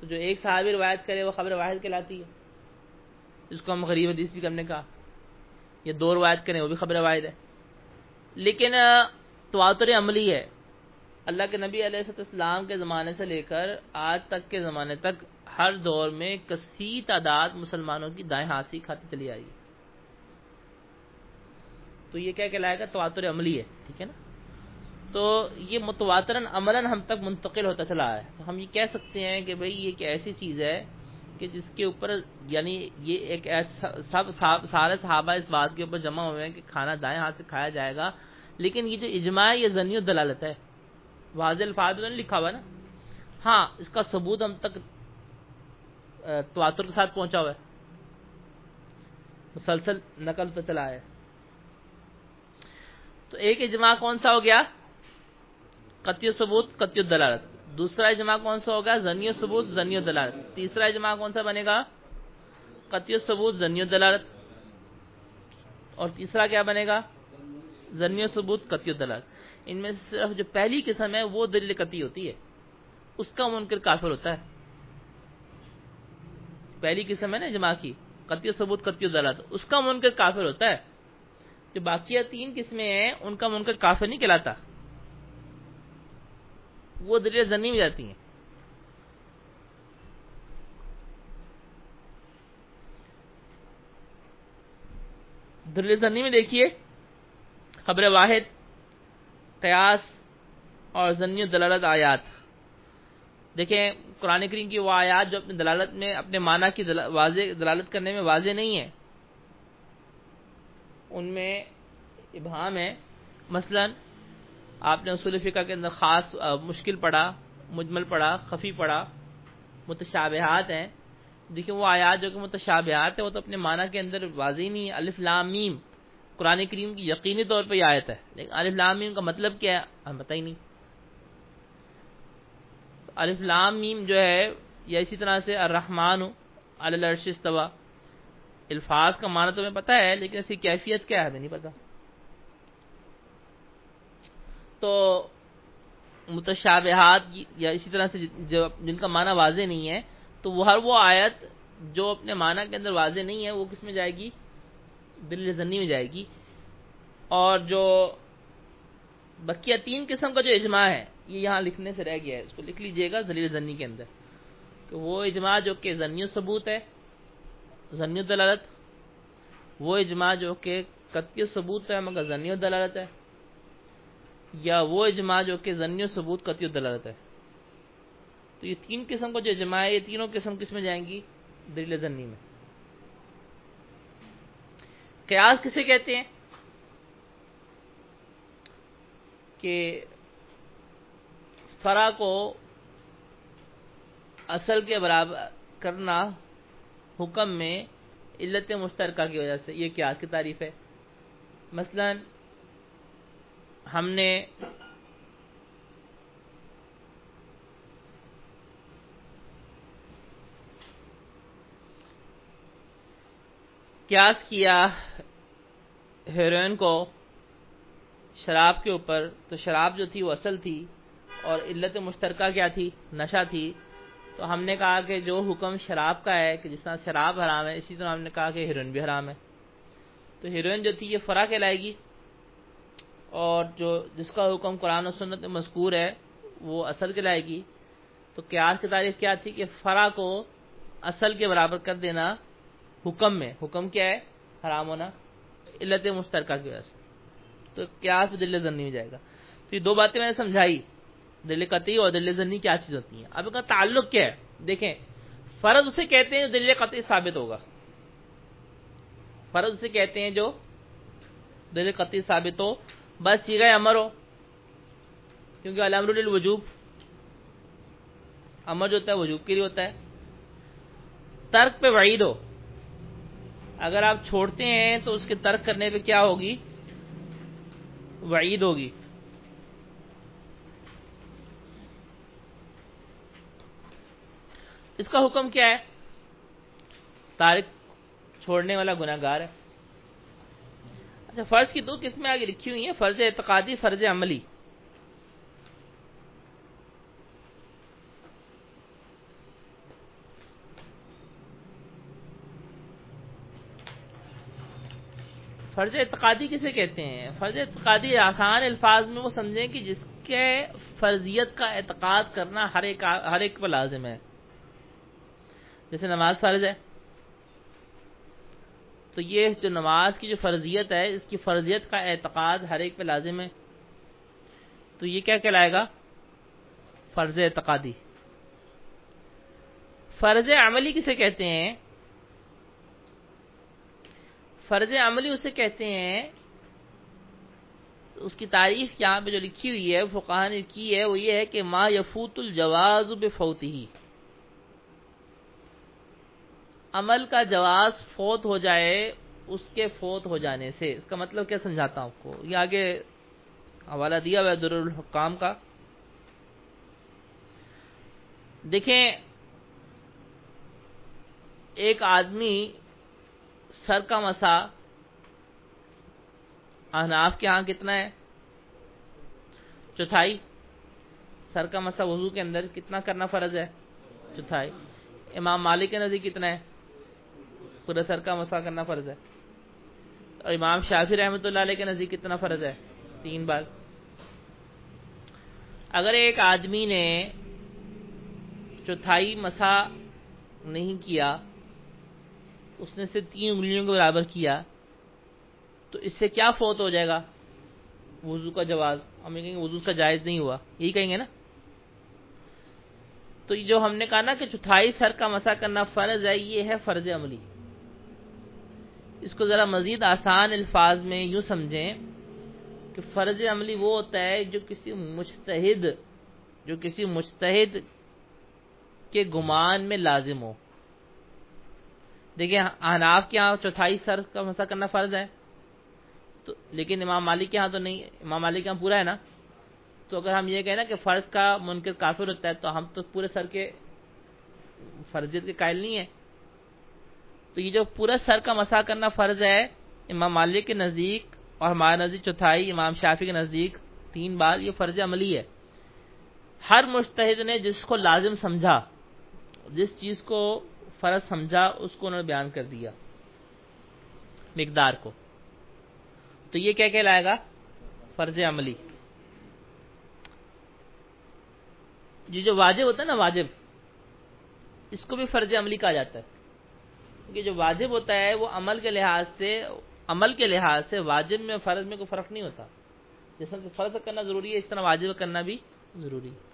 Speaker 1: تو جو ایک صحابی روایت کرے، وہ خبر واحد کہلاتی ہے۔ جس کو ہم غریب حدیث بھی کرنے کا یا دو روایت کریں، وہ بھی خبر واحد ہے۔ لیکن تواتر عملی ہے۔ اللہ کے نبی علیہ السلام کے زمانے سے لے کر آج تک کے زمانے تک ہر دور میں کسی تعداد مسلمانوں کی دائیں ہاتھ سے کھاتی چلی آئی تو یہ کیا کہلائے گا؟ تواتر عملی ہے، ٹھیک ہے نا؟ تو یہ متواترن عملاً ہم تک منتقل ہوتا چلا ہے۔ تو ہم یہ کہہ سکتے ہیں کہ بھئی یہ ایک ایسی چیز ہے کہ جس کے اوپر یعنی یہ ایک سب سارے صحابہ اس بات کے اوپر جمع ہوئے ہیں کہ کھانا دائیں ہاتھ سے کھایا جائے گا۔ لیکن یہ جو اجماع ہے، یہ ضنی و دلالت ہے۔ واضح الفاظ نے لکھا ہوا نا؟ ہاں اس کا ثبوت ہم تک تواتر کے ساتھ پہنچا ہوا ہے۔ مسلسل نقل تو چلا ہے۔ تو ایک اجماع کون سا ہو گیا؟ قطع ثبوت قطع دلالت دوسرا اجماع کون سا ہوگا؟ زنی ثبوت، زنی دلالت. تیسرا اجماع کون سا بنے گا؟ قطع ثبوت، زنی دلالت. اور تیسرا کیا بنے گا؟ زنی ثبوت قطع دلالت ان میں سے صرف جو پہلی قسم ہے، وہ دلیل قطعی ہوتی ہے. اس کا منکر کافر ہوتا ہے. پہلی قسم ہے نا اجماع کی. قطع ثبوت قطع دلالت اس کا منکر کافر ہوتا ہے. جو باقی تین قسمیں ہیں، ان کا منکر کافر نہیں کہلاتا. وہ دلیل زنی میں جاتی ہیں۔ دلیل زنی میں دیکھیے، خبر واحد، قیاس اور زنی دلالت آیات۔ دیکھیں، قرآن کریم کی وہ آیات جو اپنی دلالت میں، اپنے معنی کی واضح دلالت کرنے میں واضح نہیں ہے ان میں ابہام ہے۔ مثلا آپ نے اصول فقہ کے اندر خاص مشکل پڑھا، مجمل پڑھا، خفی پڑھا، متشابہات ہیں۔ دیکھیں وہ آیات جو کہ متشابہات ہیں، وہ تو اپنے معنی کے اندر واضح نہیں ہے الف لام میم، قرآن کریم کی یقینی طور پہ یہ آیت ہے۔ لیکن الف لام میم کا مطلب کیا ہے؟ ہم بتا ہی نہیں۔ الف لام میم جو ہے، یا اسی طرح سے الرحمن الرش استوا الفاظ کا معنی تو ہمیں پتا ہے، لیکن اس کی کیفیت کیا ہے؟ ہمیں نہیں پتا تو متشابہات یا اسی طرح سے جن کا معنی واضح نہیں ہے، تو وہ ہر وہ آیت جو اپنے معنی کے اندر واضح نہیں ہے، وہ کس میں جائے گی؟ دل زنی میں جائے گی۔ اور جو بقیہ تین قسم کا جو اجماع ہے، یہ یہاں لکھنے سے رہ گیا ہے۔ اس کو لکھ لیجیے گا دلیل زنی کے اندر۔ کہ وہ اجماع جو کہ زنی ثبوت ہے، زنی دلالت۔ وہ اجماع جو کہ قطعی ثبوت ہے مگر زنی دلالت ہے۔ یا وہ اجماع جو کہ ضنی و ثبوت قطعی دلالت ہے۔ تو یہ تین قسم کا جو اجماع ہے، یہ تینوں قسم کس میں جائیں گی؟ دلیل ضنی میں۔ قیاس کسے کہتے ہیں؟ کہ فرا کو اصل کے برابر کرنا حکم میں علت مشترکہ کی وجہ سے، یہ قیاس کی تعریف ہے۔ مثلاً ہم نے کیاس کیا ہیروئن کو شراب کے اوپر، تو شراب جو تھی وہ اصل تھی اور علت مشترکہ کیا تھی؟ نشہ تھی۔ تو ہم نے کہا کہ جو حکم شراب کا ہے، کہ جس طرح شراب حرام ہے، اسی طرح ہم نے کہا کہ ہیروئن بھی حرام ہے۔ تو ہیروئن جو تھی، یہ فرا کہلائے گی۔ اور جو جس کا حکم قرآن و سنت مذکور ہے، وہ اصل کے لائے گی تو قیاس کی تعریف کیا تھی کہ فرا کو اصل کے برابر کر دینا حکم میں۔ حکم کیا ہے؟ حرام ہونا، علت مشترکہ کی وجہ سے۔ تو قیاس دل زنی ہو جائے گا۔ تو یہ دو باتیں میں نے سمجھائی۔ دل قطعی اور دل زنی کیا چیز ہوتی ہیں؟ اب ان کا تعلق کیا ہے؟ دیکھیں، فرض اسے کہتے ہیں جو دل قطعی ثابت ہوگا۔ فرض اسے کہتے ہیں جو دل قطعی ثابت ہو بس سیگا امر ہو، کیونکہ الامر الوجوب امر جو ہوتا ہے وجوب کے لیے ہوتا ہے۔ ترک پہ وعید ہو۔ اگر آپ چھوڑتے ہیں تو اس کے ترک کرنے پہ کیا ہوگی؟ وعید ہوگی۔ اس کا حکم کیا ہے؟ تارک چھوڑنے والا گناہ گار ہے۔ اچھا فرض کی دو قسمیں آگے لکھی ہوئی ہیں، فرض اعتقادی، فرض عملی۔ فرض اعتقادی کسے کہتے ہیں؟ فرض اعتقادی آسان الفاظ میں وہ سمجھیں کہ جس کے فرضیت کا اعتقاد کرنا ہر ایک ہر ایک پر لازم ہے۔ جیسے نماز فرض ہے۔ تو یہ جو نماز کی جو فرضیت ہے، اس کی فرضیت کا اعتقاد ہر ایک پہ لازم ہے۔ تو یہ کیا کہلائے گا؟ فرض اعتقادی۔ فرض عملی کسے کہتے ہیں؟ فرض عملی اسے کہتے ہیں، اس کی تعریف یہاں پہ جو لکھی ہوئی ہے فقہ نے کی ہے، وہ یہ ہے کہ ما یفوت الجواز بفوت ہی عمل کا جواز فوت ہو جائے، اس کے فوت ہو جانے سے۔ اس کا مطلب کیا سمجھاتا ہوں آپ کو؟ یہ آگے حوالہ دیا ہوا در الحکام کا۔ دیکھیں، ایک آدمی سر کا مسا، احناف کے ہاں کتنا ہے؟ چوتھائی۔ سر کا مسا وضو کے اندر کتنا کرنا فرض ہے؟ چوتھائی۔ امام مالک کے نزدیک کتنا ہے؟ پورے سر کا مسا کرنا فرض ہے۔ اور امام شافی رحمۃ اللہ علیہ کے نزدیک کتنا فرض ہے؟ تین بار۔ اگر ایک آدمی نے چوتھائی مسا نہیں کیا، اس نے صرف تین انگلیوں کے برابر کیا، تو اس سے کیا فوت ہو جائے گا؟ وضو کا جواز۔ ہم یہ کہیں گے وضو کا جائز نہیں ہوا۔ یہی کہیں گے نا۔ تو جو ہم نے کہا نا کہ چوتھائی سر کا مسا کرنا فرض ہے، یہ ہے فرض عملی۔ اس کو ذرا مزید آسان الفاظ میں یوں سمجھیں کہ فرض عملی وہ ہوتا ہے جو کسی مجتہد، جو کسی مجتہد کے گمان میں لازم ہو۔ دیکھیں، احناف کے یہاں چوتھائی سر کا مسا کرنا فرض ہے۔ تو، لیکن امام مالک کے یہاں تو نہیں، امام مالک کے یہاں پورا ہے نا؟ تو اگر ہم یہ کہیں نا کہ فرض کا منکر کافر ہوتا ہے تو ہم تو پورے سر کے فرضیت کے قائل نہیں ہے تو یہ جو پورا سر کا مسا کرنا فرض ہے، امام مالک کے نزدیک اور ہمارے نزدیک چوتھائی، امام شافی کے نزدیک تین بار یہ فرض عملی ہے۔ ہر مشتحد نے جس کو لازم سمجھا، جس چیز کو فرض سمجھا، اس کو انہوں نے بیان کر دیا، مقدار کو۔ تو یہ کیا کہلائے گا؟ فرض عملی۔ یہ جو واجب ہوتا ہے نا، واجب، اس کو بھی فرض عملی کہا جاتا ہے۔ کیونکہ جو واجب ہوتا ہے وہ عمل کے لحاظ سے عمل کے لحاظ سے واجب میں فرض میں کوئی فرق نہیں ہوتا۔ جس طرح فرض کرنا ضروری ہے، اس طرح واجب کرنا بھی ضروری۔ ہے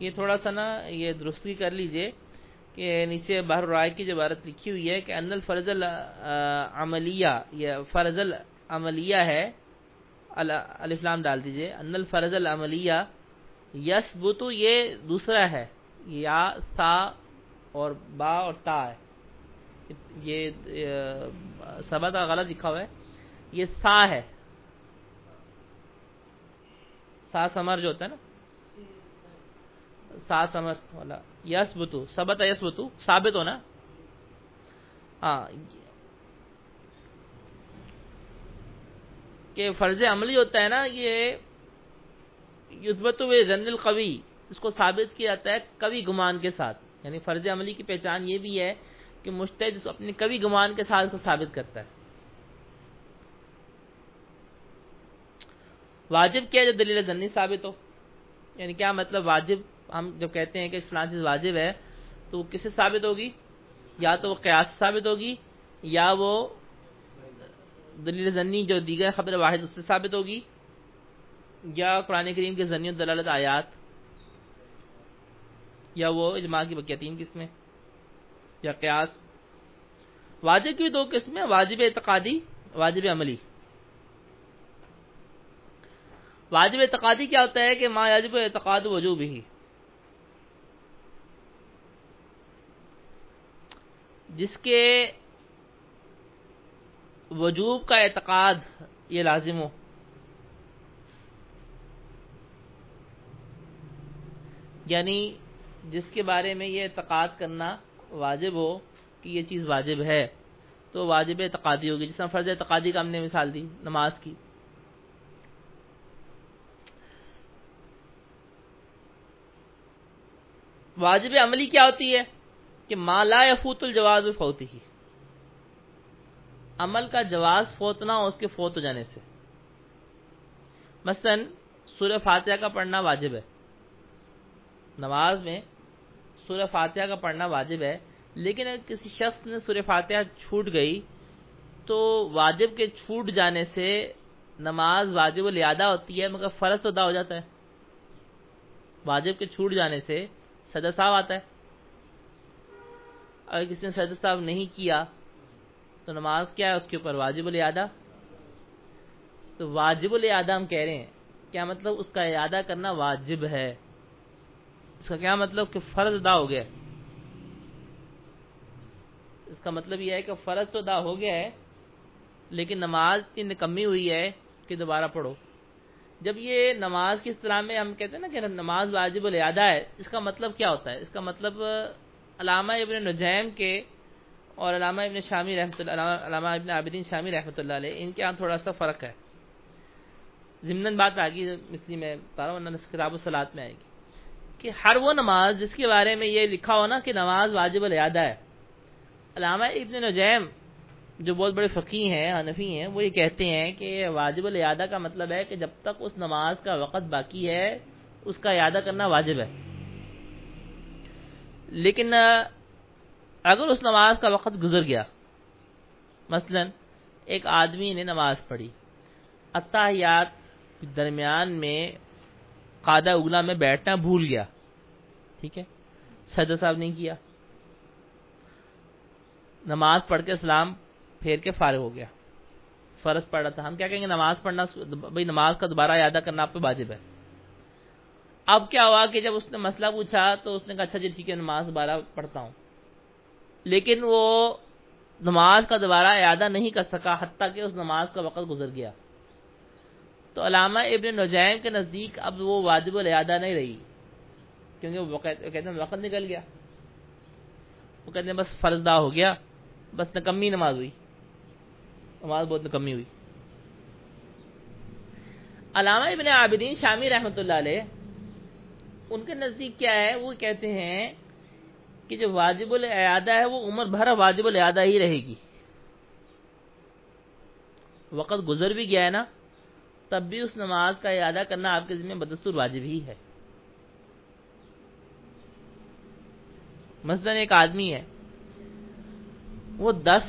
Speaker 1: یہ تھوڑا سا نا یہ درستی کر لیجیے کہ نیچے بہر رائے کی جو عبارت لکھی ہوئی ہے کہ ان الفرض العملیہ، یہ فرض العملیہ ہے۔ الفلام ڈال دیجیے۔ ان الفرض العملیہ یس بتو یہ دوسرا ہے۔ یا، سا اور با اور تا ہے۔ یہ سبا کا غلط لکھا ہوا ہے۔ یہ سا ہے۔ سا سمر جو ہوتا ہے نا۔ سا سمر والا۔ یس بتو سبت یس بتو ثابت ہونا۔ ہاں کہ فرض عملی ہوتا ہے نا، یہ یزبت زن القوی، اس کو ثابت کیا جاتا ہے کبھی گمان کے ساتھ۔ یعنی فرض عملی کی پہچان یہ بھی ہے کہ مشتد اپنے کبھی گمان کے ساتھ اس کو ثابت کرتا ہے۔ واجب کیا جو دلیل زنی ثابت ہو؟ یعنی کیا مطلب واجب؟ ہم جب کہتے ہیں کہ فلان چیز واجب ہے تو وہ کس سے ثابت ہوگی؟ یا تو وہ قیاس ثابت ہوگی یا وہ دلیل زنی جو دیگر خبر واحد اس سے ثابت ہوگی یا قرآن کریم کے ضنی دلالت آیات یا وہ اجماع کی بقیہ تین قسمیں یا قیاس واجب کی دو قسمیں واجب اعتقادی، واجب عملی۔ واجب اعتقادی کیا ہوتا ہے کہ ماں یاجب اعتقاد وجوب ہی جس کے وجوب کا اعتقاد یہ لازم ہو۔ یعنی جس کے بارے میں یہ اعتقاد کرنا واجب ہو کہ یہ چیز واجب ہے، تو واجب اعتقادی ہوگی۔ جس طرح فرض اعتقادی کا ہم نے مثال دی، نماز کی۔ واجب عملی کیا ہوتی ہے؟ کہ مالا یا فوت الجواز فوت ہی عمل کا جواز فوتنا اس کے فوت ہو جانے سے۔ مثلا سورہ فاتحہ کا پڑھنا واجب ہے۔ نماز میں سورہ فاتحہ کا پڑھنا واجب ہے، لیکن اگر کسی شخص نے سورہ فاتحہ چھوٹ گئی تو واجب کے چھوٹ جانے سے نماز واجب الیادہ ہوتی ہے، مگر فرض ادا ہو جاتا ہے۔ واجب کے چھوٹ جانے سے سجد صاحب آتا ہے۔ اگر کسی نے سجد صاحب نہیں کیا تو نماز کیا ہے؟ اس کے اوپر واجب الیادہ تو واجب الیادہ ہم کہہ رہے ہیں، کیا مطلب اس کا اعادہ کرنا واجب ہے؟ اس کا کیا مطلب کہ فرض ادا ہو گیا اس کا مطلب یہ ہے کہ فرض تو ادا ہو گیا ہے، لیکن نماز اتنی نکمی ہوئی ہے کہ دوبارہ پڑھو۔ جب یہ نماز کی اصطلاح میں ہم کہتے ہیں نا کہ نماز واجب الیادہ ہے، اس کا مطلب کیا ہوتا ہے؟ اس کا مطلب علامہ ابن نجیم کے اور علامہ ابن شامی رحمۃ اللہ علامہ ابن عابدین شامی رحمۃ اللہ علیہ، ان کے یہاں تھوڑا سا فرق ہے۔ ضمن بات آ گئی مسلم میں کتاب و سلاد میں آئے گی کہ ہر وہ نماز جس کے بارے میں یہ لکھا ہو نا کہ نماز واجب الیادہ ہے۔ علامہ ابن نجیم جو بہت بڑے فقی ہیں، حنفی ہیں، وہ یہ کہتے ہیں کہ واجب الیادہ کا مطلب ہے کہ جب تک اس نماز کا وقت باقی ہے، اس کا اعادہ کرنا واجب ہے۔ لیکن اگر اس نماز کا وقت گزر گیا، مثلا ایک آدمی نے نماز پڑھی اتحیات درمیان میں قادہ اگلا میں بیٹھنا بھول گیا، ٹھیک ہے؟ سجدہ صاحب نہیں کیا، نماز پڑھ کے اسلام پھیر کے فارغ ہو گیا، فرض پڑھ رہا تھا۔ ہم کیا کہیں گے نماز پڑھنا بھائی نماز کا دوبارہ یادہ کرنا آپ پہ واجب ہے۔ اب کیا ہوا کہ جب اس نے مسئلہ پوچھا تو اس نے کہا اچھا جی ٹھیک ہے، نماز دوبارہ پڑھتا ہوں۔ لیکن وہ نماز کا دوبارہ اعادہ نہیں کر سکا، حتیٰ کہ اس نماز کا وقت گزر گیا۔ تو علامہ ابن نجائم کے نزدیک اب وہ واجب الیادہ نہیں رہی، کیونکہ وہ کہتے ہیں وقت نکل گیا۔ وہ کہتے ہیں بس فرضدہ ہو گیا، بس نکمی نماز ہوئی۔ نماز بہت نکمی ہوئی۔ علامہ ابن عابدین شامی رحمۃ اللہ علیہ، ان کے نزدیک کیا ہے؟ وہ کہتے ہیں کہ جو واجب الاعادہ ہے وہ عمر بھر واجب الاعادہ ہی رہے گی۔ وقت گزر بھی گیا ہے نا، تب بھی اس نماز کا اعادہ کرنا آپ کے ذمہ بدستور واجب ہی ہے۔ مثلا ایک آدمی ہے، وہ دس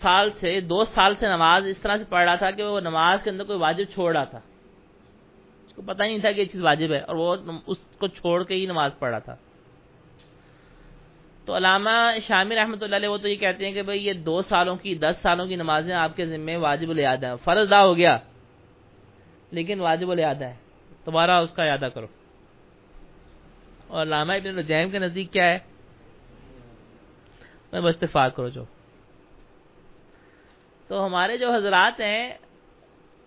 Speaker 1: سال سے، دو سال سے نماز اس طرح سے پڑھ رہا تھا کہ وہ نماز کے اندر کوئی واجب چھوڑ رہا تھا۔ اس کو پتہ نہیں تھا کہ یہ چیز واجب ہے اور وہ اس کو چھوڑ کے ہی نماز پڑھ رہا تھا۔ تو علامہ شامی رحمۃ اللہ علیہ وہ تو یہ کہتے ہیں کہ بھئی یہ دو سالوں کی، دس سالوں کی نمازیں آپ کے ذمہ واجب الیاد ہیں۔ فرض دا ہو گیا، لیکن واجب الیاد ہے۔ دوبارہ اس کا یادہ کرو۔ اور علامہ ابن الجیم کے نزدیک کیا ہے؟ میں بس اتفاق کرو جو۔ تو ہمارے جو حضرات ہیں،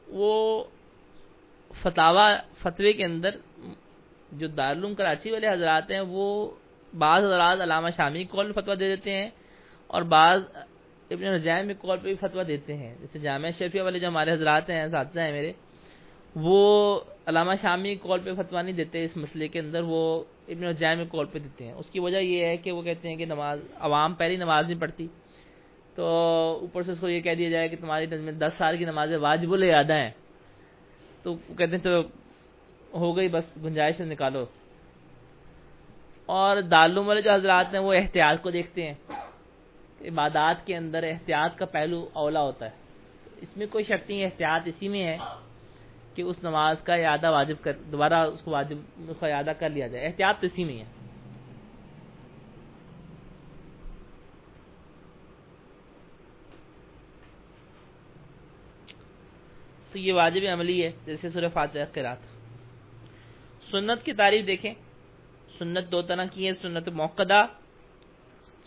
Speaker 1: وہ فتوا فتوے کے اندر جو دارالعلوم کراچی والے حضرات ہیں، وہ بعض حضرات علامہ شامی کال میں فتویٰ دے دیتے ہیں اور بعض ابن رجائم میں کال پہ بھی فتویٰ دیتے ہیں۔ جیسے جامعہ شیفیہ والے جو ہمارے حضرات ہیں اساتذہ ہیں میرے، وہ علامہ شامی کال پہ فتویٰ نہیں دیتے اس مسئلے کے اندر، وہ ابن رجائم میں کال پہ دیتے ہیں۔ اس کی وجہ یہ ہے کہ وہ کہتے ہیں کہ نماز، عوام پہلی نماز نہیں پڑھتی۔ تو اوپر سے اس کو یہ کہہ دیا جائے کہ تمہاری دس سال کی نمازیں واجب الیادہ ہیں۔ تو وہ کہتے ہیں تو ہو گئی، بس گنجائش سے نکالو۔ اور دارالعلوم والے جو حضرات ہیں وہ احتیاط کو دیکھتے ہیں۔ عبادات کے اندر احتیاط کا پہلو اولا ہوتا ہے۔ اس میں کوئی شک نہیں، احتیاط اسی میں ہے کہ اس نماز کا اعادہ واجب کر، دوبارہ اس کو واجب، اس کا اعادہ کر لیا جائے۔ احتیاط تو اسی میں ہے۔ تو یہ واجب عملی ہے، جیسے سورہ فاتحہ قرات سنت کی تعریف دیکھیں۔ سنت دو طرح کی ہے سنت موقع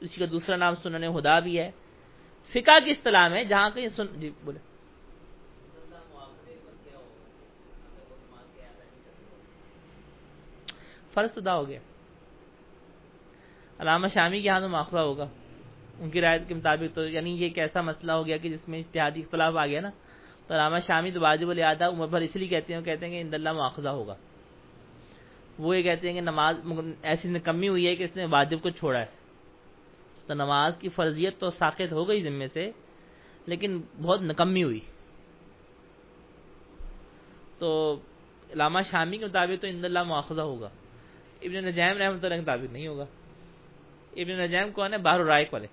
Speaker 1: اسی کا دوسرا نام سنن ہدا بھی ہے۔ فقہ کی اصطلاح میں جہاں کہیں سن جی بولے فرض ادا ہو گیا۔ علامہ شامی کے یہاں تو مواخذہ ہوگا۔ ان کی رائے کے مطابق تو یعنی یہ ایک ایسا مسئلہ ہو گیا کہ جس میں اشتہادی اختلاف آ گیا نا۔ تو علامہ شامی تو واجب الادا عمر بھر اس لیے کہتے ہیں کہتے ہیں کہ اند اللہ مواخذہ ہوگا۔ وہ یہ کہتے ہیں کہ نماز ایسی نکمی ہوئی ہے کہ اس نے واجب کو چھوڑا ہے۔ تو نماز کی فرضیت تو ساخت ہو گئی ذمے سے، لیکن بہت نکمی ہوئی۔ تو علامہ شامی کے مطابق تو اند اللہ مواخذہ ہوگا۔ ابن نجائم رحمۃ اللہ کے مطابق نہیں ہوگا۔ ابن نجائم کون ہے؟ باہر رائق والے۔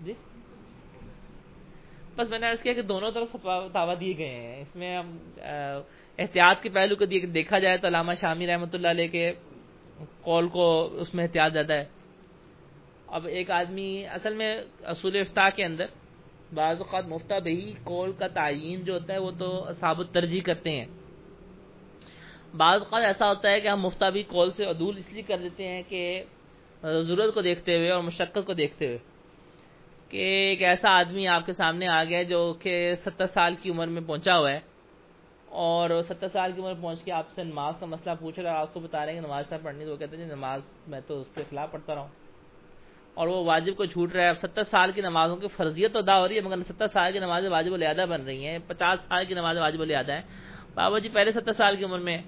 Speaker 1: جی؟ بس میں نے عرض کیا کہ دونوں طرف فتوا دیے گئے ہیں۔ اس میں ہم احتیاط کے پہلو کو دیکھا جائے تو علامہ شامی رحمۃ اللہ علیہ کے قول کو اس میں احتیاط زیادہ ہے۔ اب ایک آدمی، اصل میں اصول افتاح کے اندر بعض اوقات مفتہ بہی قول کا تعین جو ہوتا ہے وہ تو ثابت ترجیح کرتے ہیں۔ بعض اوقات ایسا ہوتا ہے کہ ہم مفتہ بھی قول سے عدول اس لیے کر دیتے ہیں کہ ضرورت کو دیکھتے ہوئے اور مشقت کو دیکھتے ہوئے۔ کہ ایک ایسا آدمی آپ کے سامنے آ گیا جو کہ ستر سال کی عمر میں پہنچا ہوا ہے اور ستر سال کی عمر پہنچ کے آپ سے نماز کا مسئلہ پوچھ رہا ہے آپ کو بتا رہے ہیں کہ نماز صاحب پڑھنی تو وہ کہتے ہیں جی نماز میں تو اس کے خلاف پڑھتا رہا ہوں۔ اور وہ واجب کو چھوٹ رہا ہے۔ اب ستر سال کی نمازوں کی فرضیت تو ادا ہو رہی ہے، مگر ستر سال کی نمازیں واجب الیادہ بن رہی ہیں۔ پچاس سال کی نماز واجب الیادہ ہے۔ بابا جی پہلے ستر سال کی عمر میں۔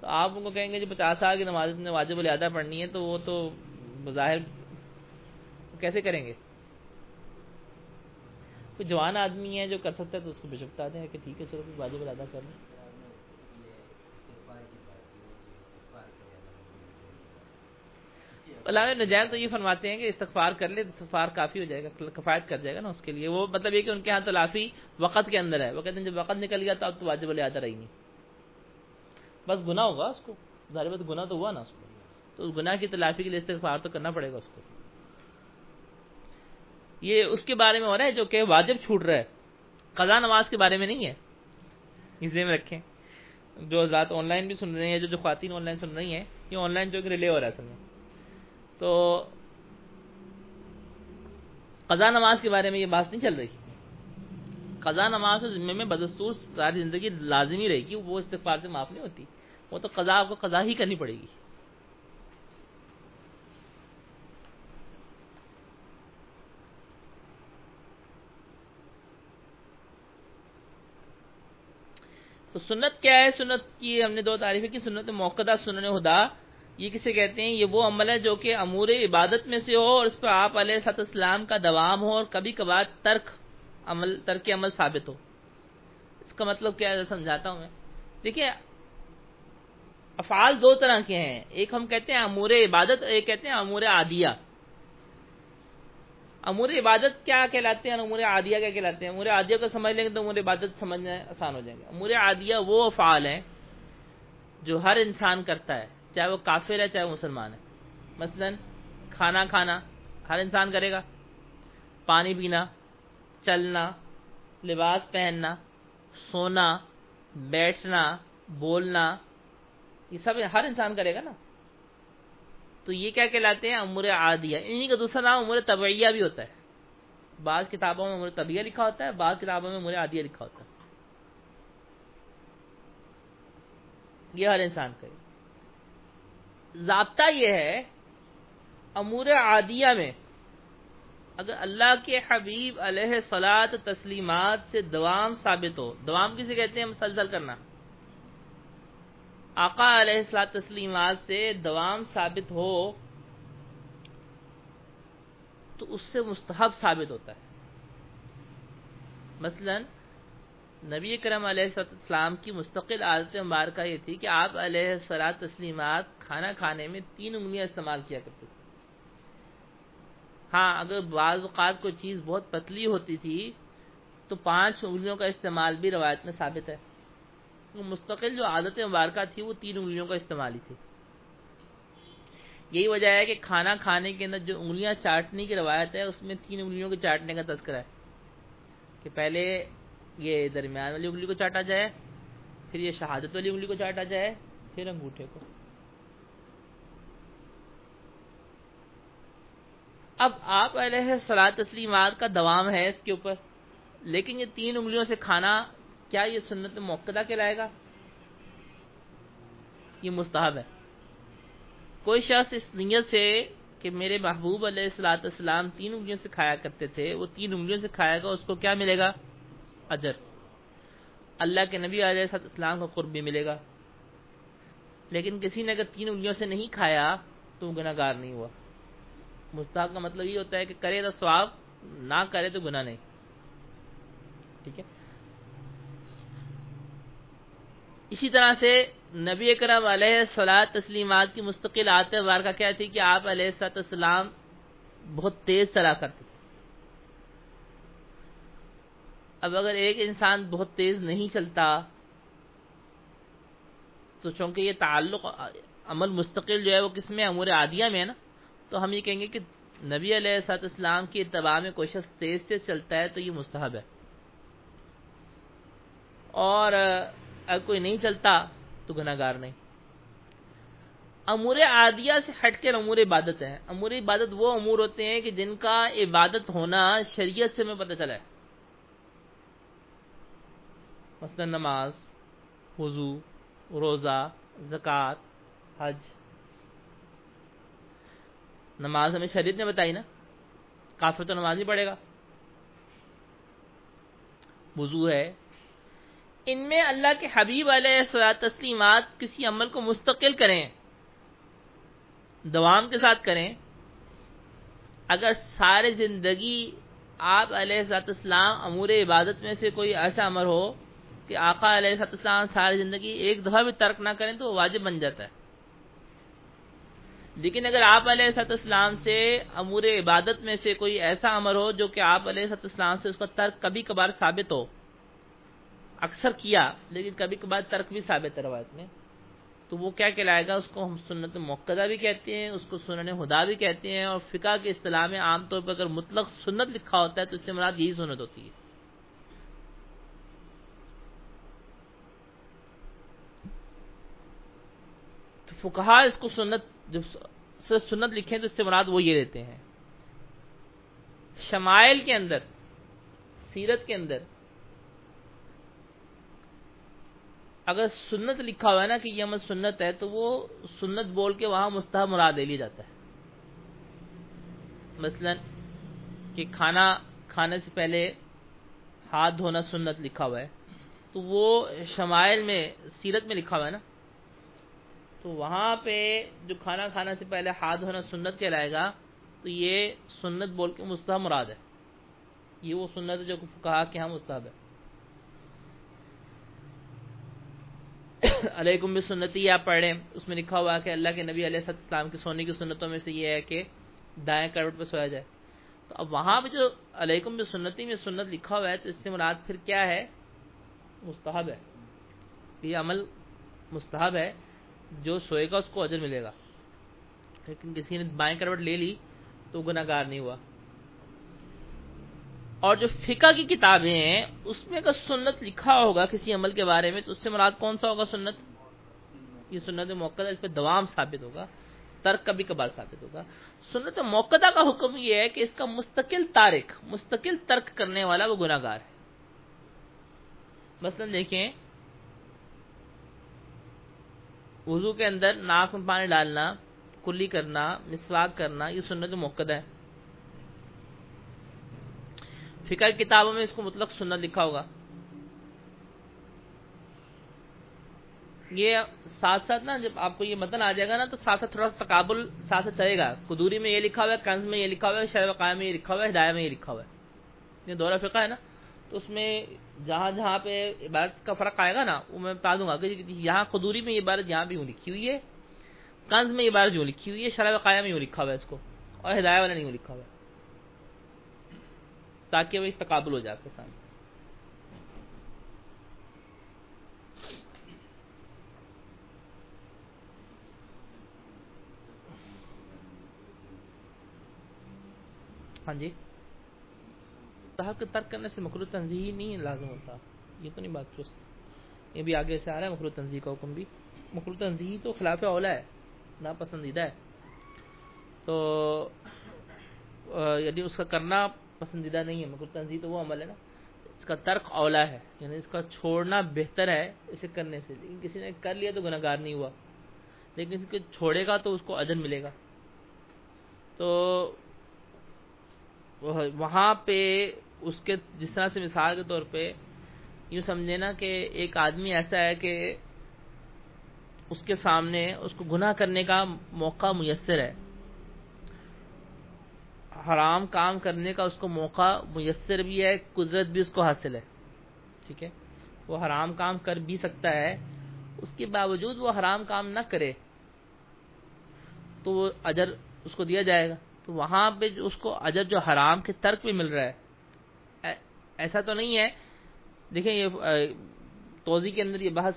Speaker 1: تو آپ ان کو کہیں گے جی پچاس سال کی نماز نے واجب الیادہ پڑھنی ہے تو وہ تو بظاہر کیسے کریں گے؟ کوئی جوان آدمی ہے جو کر سکتا ہے تو اس کو بے بتا دیں کہ ٹھیک ہے، چلو واجب الادا کر لیں۔ علامہ نجائب تو یہ فرماتے ہیں کہ استغفار کر لے، استغفار کافی ہو جائے گا، کفایت کر جائے گا نا اس کے لیے۔ وہ مطلب یہ کہ ان کے ہاں تلافی وقت کے اندر ہے۔ وہ کہتے ہیں جب وقت نکل گیا تو اب تو واجب الادا رہی نہیں۔ بس گناہ ہوگا اس کو۔ ظاہر بات گناہ تو ہوا نا اس کو۔ تو اس گناہ کی تلافی کے لیے استغفار تو کرنا پڑے گا اس کو۔ یہ اس کے بارے میں ہو رہا ہے جو کہ واجب چھوٹ رہا ہے۔ قضا نماز کے بارے میں نہیں ہے۔ اسے میں رکھیں۔ جو ذات آن لائن بھی سن رہی ہیں، جو جو خواتین آن لائن سن رہی ہیں، یہ آن لائن جو کہ ریلے ہو رہا ہے اصل میں۔ تو قضا نماز کے بارے میں یہ بات نہیں چل رہی۔ قضا نماز کے ذمے میں بدستور ساری زندگی لازمی رہے گی، وہ استغفار سے معاف نہیں ہوتی۔ وہ تو قضا آپ کو قضا ہی کرنی پڑے گی۔ تو سنت کیا ہے؟ سنت کی ہم نے دو تعریفیں کی، سنت موقع سنن خدا۔ یہ کسے کہتے ہیں؟ یہ وہ عمل ہے جو کہ امور عبادت میں سے ہو اور اس پر آپ علیہ سط اسلام کا دوام ہو اور کبھی کبھار ترک عمل ترک عمل ثابت ہو۔ اس کا مطلب کیا ہے؟ سمجھاتا ہوں میں۔ دیکھیے افعال دو طرح کے ہیں۔ ایک ہم کہتے ہیں امور عبادت، ایک کہتے ہیں امور عادیہ۔ امور عبادت کیا کہلاتے ہیں امور عادیہ کیا کہلاتے ہیں؟ امور عادیہ کو سمجھ لیں گے تو امور عبادت سمجھنا آسان ہو جائیں گے امور عادیہ وہ افعال ہیں جو ہر انسان کرتا ہے، چاہے وہ کافر ہے، چاہے وہ مسلمان ہے۔ مثلا کھانا کھانا ہر انسان کرے گا۔ پانی پینا، چلنا، لباس پہننا، سونا، بیٹھنا، بولنا، یہ سب ہر انسان کرے گا نا۔ تو یہ کیا کہلاتے ہیں؟ امور عادیہ۔ انہیں کا دوسرا نام امور طبعیہ بھی ہوتا ہے۔ بعض کتابوں میں امور طبیعہ لکھا ہوتا ہے، بعض کتابوں میں امور عادیہ لکھا ہوتا ہے۔ یہ ہر انسان کرے ضابطہ یہ ہے، امور عادیہ میں اگر اللہ کے حبیب علیہ سلاد تسلیمات سے دوام ثابت ہو، دوام کسے کہتے ہیں؟ مسلسل کرنا۔ آقا علیہ السلاط تسلیمات سے دوام ثابت ہو تو اس سے مستحب ثابت ہوتا ہے۔ مثلا نبی کرم علیہ السلام کی مستقل عادت مبارکہ یہ تھی کہ آپ علیہ السلاط تسلیمات کھانا کھانے میں تین انگلیاں استعمال کیا کرتے تھے۔ ہاں اگر بعض اوقات کوئی چیز بہت پتلی ہوتی تھی تو پانچ انگلیوں کا استعمال بھی روایت میں ثابت ہے۔ مستقل جو عادت مبارکہ تھی وہ تین انگلیوں کا استعمال ہی تھی۔ یہی وجہ ہے کہ کھانا کھانے کے اندر جو انگلیاں چاٹنے کی روایت ہے، اس میں تین انگلیوں کے چاٹنے کا تذکرہ ہے۔ کہ پہلے یہ درمیان والی انگلی کو چاٹا جائے، پھر یہ شہادت والی انگلی کو چاٹا جائے، پھر انگوٹھے کو۔ اب آپ علیہ سلاد تسلیمات کا دوام ہے اس کے اوپر، لیکن یہ تین انگلیوں سے کھانا کیا یہ سنت موقع کہلائے گا؟ یہ مستحب ہے۔ کوئی شخص اس نیت سے کہ میرے محبوب علیہ السلاۃ السلام تین انگلیوں سے کھایا کرتے تھے، وہ تین انگلیوں سے کھائے گا، اس کو کیا ملے گا؟ اجر۔ اللہ کے نبی علیہ السلام کا قرب بھی ملے گا۔ لیکن کسی نے اگر تین انگلیوں سے نہیں کھایا تو گناہ گار نہیں ہوا۔ مستحق کا مطلب یہ ہوتا ہے کہ کرے تو سواب نہ کرے تو گناہ نہیں۔ ٹھیک ہے؟ اسی طرح سے نبی اکرم علیہ سلاد تسلیمات کی مستقل آتے وار کا کیا تھی کہ آپ علیہ سات السلام بہت تیز چلا کرتے اب اگر ایک انسان بہت تیز نہیں چلتا، تو چونکہ یہ تعلق عمل مستقل جو ہے وہ کس میں؟ امور عادیہ میں ہے نا؟ تو ہم یہ کہیں گے کہ نبی علیہ سات اسلام کی اتباع میں کوئی شخص تیز تیز چلتا ہے تو یہ مستحب ہے۔ اور اگر کوئی نہیں چلتا تو گناہ گار نہیں۔ امور عادیہ سے ہٹ کے امور عبادت ہیں۔ امور عبادت وہ امور ہوتے ہیں کہ جن کا عبادت ہونا شریعت سے میں پتہ چلا ہے۔ مثلا نماز، وضو، روزہ، زکوٰۃ، حج۔ نماز ہمیں شریعت نے بتائی نا۔ کافر تو نماز نہیں پڑھے گا۔ وضو ہے۔ ان میں اللہ کے حبیب علیہ سلاط تسلیمات کسی عمل کو مستقل کریں، دوام کے ساتھ کریں، اگر سارے زندگی آپ علیہ سات اسلام امور عبادت میں سے کوئی ایسا عمر ہو کہ آقا علیہ سات اسلام ساری زندگی ایک دفعہ بھی ترک نہ کریں تو وہ واجب بن جاتا ہے۔ لیکن اگر آپ علیہ سات اسلام سے امور عبادت میں سے کوئی ایسا عمر ہو جو کہ آپ علیہ سات اسلام سے اس کا ترک کبھی کبھار ثابت ہو اکثر کیا، لیکن کبھی کبھار ترک بھی ثابت ہے روایت میں۔ تو وہ کیا کہلائے گا؟ اس کو ہم سنت موقع بھی کہتے ہیں، اس کو سنن ہدا بھی کہتے ہیں، اور فقہ کے اصطلاح میں عام طور پر اگر مطلق سنت لکھا ہوتا ہے تو اس سے مراد یہی سنت ہوتی ہے۔ تو فکہ اس کو سنت، جب سنت لکھیں تو اس سے مراد وہ یہ دیتے ہیں۔ شمائل کے اندر، سیرت کے اندر اگر سنت لکھا ہوا ہے نا کہ یہ عمل سنت ہے، تو وہ سنت بول کے وہاں مستحب مراد لے لیا جاتا ہے۔ مثلا کہ کھانا، کھانے سے پہلے ہاتھ دھونا سنت لکھا ہوا ہے، تو وہ شمائل میں، سیرت میں لکھا ہوا ہے نا۔ تو وہاں پہ جو کھانا کھانا سے پہلے ہاتھ دھونا سنت کہلائے گا، تو یہ سنت بول کے مستحب مراد ہے۔ یہ وہ سنت ہے جو کہا کہ ہاں مستحب ہے علیکم بھی سنتی آپ پڑھ رہے ہیں۔ اس میں لکھا ہوا کہ اللہ کے نبی علیہ السلام کی سونے کی سنتوں میں سے یہ ہے کہ دائیں کروٹ پہ سویا جائے۔ تو اب وہاں پہ جو علیکم بھی سنتی میں سنت لکھا ہوا ہے، تو اس سے مراد پھر کیا ہے؟ مستحب ہے۔ یہ عمل مستحب ہے، جو سوئے گا، اس کو اجر ملے گا۔ لیکن کسی نے بائیں کروٹ لے لی تو گناہ گار نہیں ہوا۔ اور جو فقہ کی کتابیں ہیں، اس میں اگر سنت لکھا ہوگا کسی عمل کے بارے میں، تو اس سے مراد کون سا ہوگا سنت؟ یہ سنت موقع، اس پہ دوام ثابت ہوگا، ترک کبھی کبھار ثابت ہوگا۔ سنت موقع کا حکم یہ ہے کہ اس کا مستقل تارک، مستقل ترک کرنے والا وہ گناہ گار ہے۔ مثلا دیکھیں، وضو کے اندر ناک میں پانی ڈالنا، کلی کرنا، مسواک کرنا، یہ سنت موقع ہے۔ فکر کتابوں میں اس کو مطلق سنت لکھا ہوگا۔ یہ ساتھ ساتھ نا جب آپ کو یہ متن آ جائے گا نا تو ساتھ ساتھ تھوڑا سا تقابل ساتھ ساتھ چلے گا۔ قدوری میں یہ لکھا ہوا ہے کنز میں یہ لکھا ہوا ہے شہر وقائع میں یہ لکھا ہوا ہے، ہدایہ میں یہ لکھا ہوا ہے۔ یہ دورہ فقہ ہے نا۔ تو اس میں جہاں جہاں پہ عبادت کا فرق آئے گا نا، وہ میں بتا دوں گا کہ جی یہاں قدوری میں یہ عبارت یہاں بھی یوں لکھی ہوئی ہے۔ کنز میں یہ عبارت یوں لکھی ہوئی ہے، شرح وقایہ میں یوں لکھا ہوا ہے اس کو، اور ہدایہ والا نہیں یوں لکھا ہوا ہے۔ تاکہ وہ تقابل ہو جائے سامنے۔ ہاں جی۔ تحق ترک کرنے سے مخلوط تنظیح نہیں لازم ہوتا۔ یہ تو نہیں بات چست۔ یہ بھی آگے سے آ رہا ہے مخلوط تنظیح کا حکم بھی۔ مکرو تنظیحی تو خلاف اولا ہے، ناپسندیدہ ہے۔ تو یعنی اس کا کرنا پسندیدہ نہیں ہے مکرو تنظیح تو وہ عمل ہے نا۔ اس کا ترک اولا ہے یعنی اس کا چھوڑنا بہتر ہے اسے کرنے سے۔ لیکن کسی نے کر لیا تو گناگار نہیں ہوا۔ لیکن اس کو چھوڑے گا تو اس کو اجر ملے گا۔ تو وہاں پہ اس کے جس طرح سے مثال کے طور پہ یوں سمجھے نا کہ ایک آدمی ایسا ہے کہ اس کے سامنے اس کو گناہ کرنے کا موقع میسر ہے۔ حرام کام کرنے کا اس کو موقع میسر بھی ہے، قدرت بھی اس کو حاصل ہے۔ ٹھیک ہے؟ وہ حرام کام کر بھی سکتا ہے، اس کے باوجود وہ حرام کام نہ کرے۔ تو وہ اجر اس کو دیا جائے گا۔ تو وہاں پہ اس کو اجر جو حرام کے ترک بھی مل رہا ہے ایسا تو نہیں ہے۔ دیکھیں یہ توضیع کے اندر یہ بحث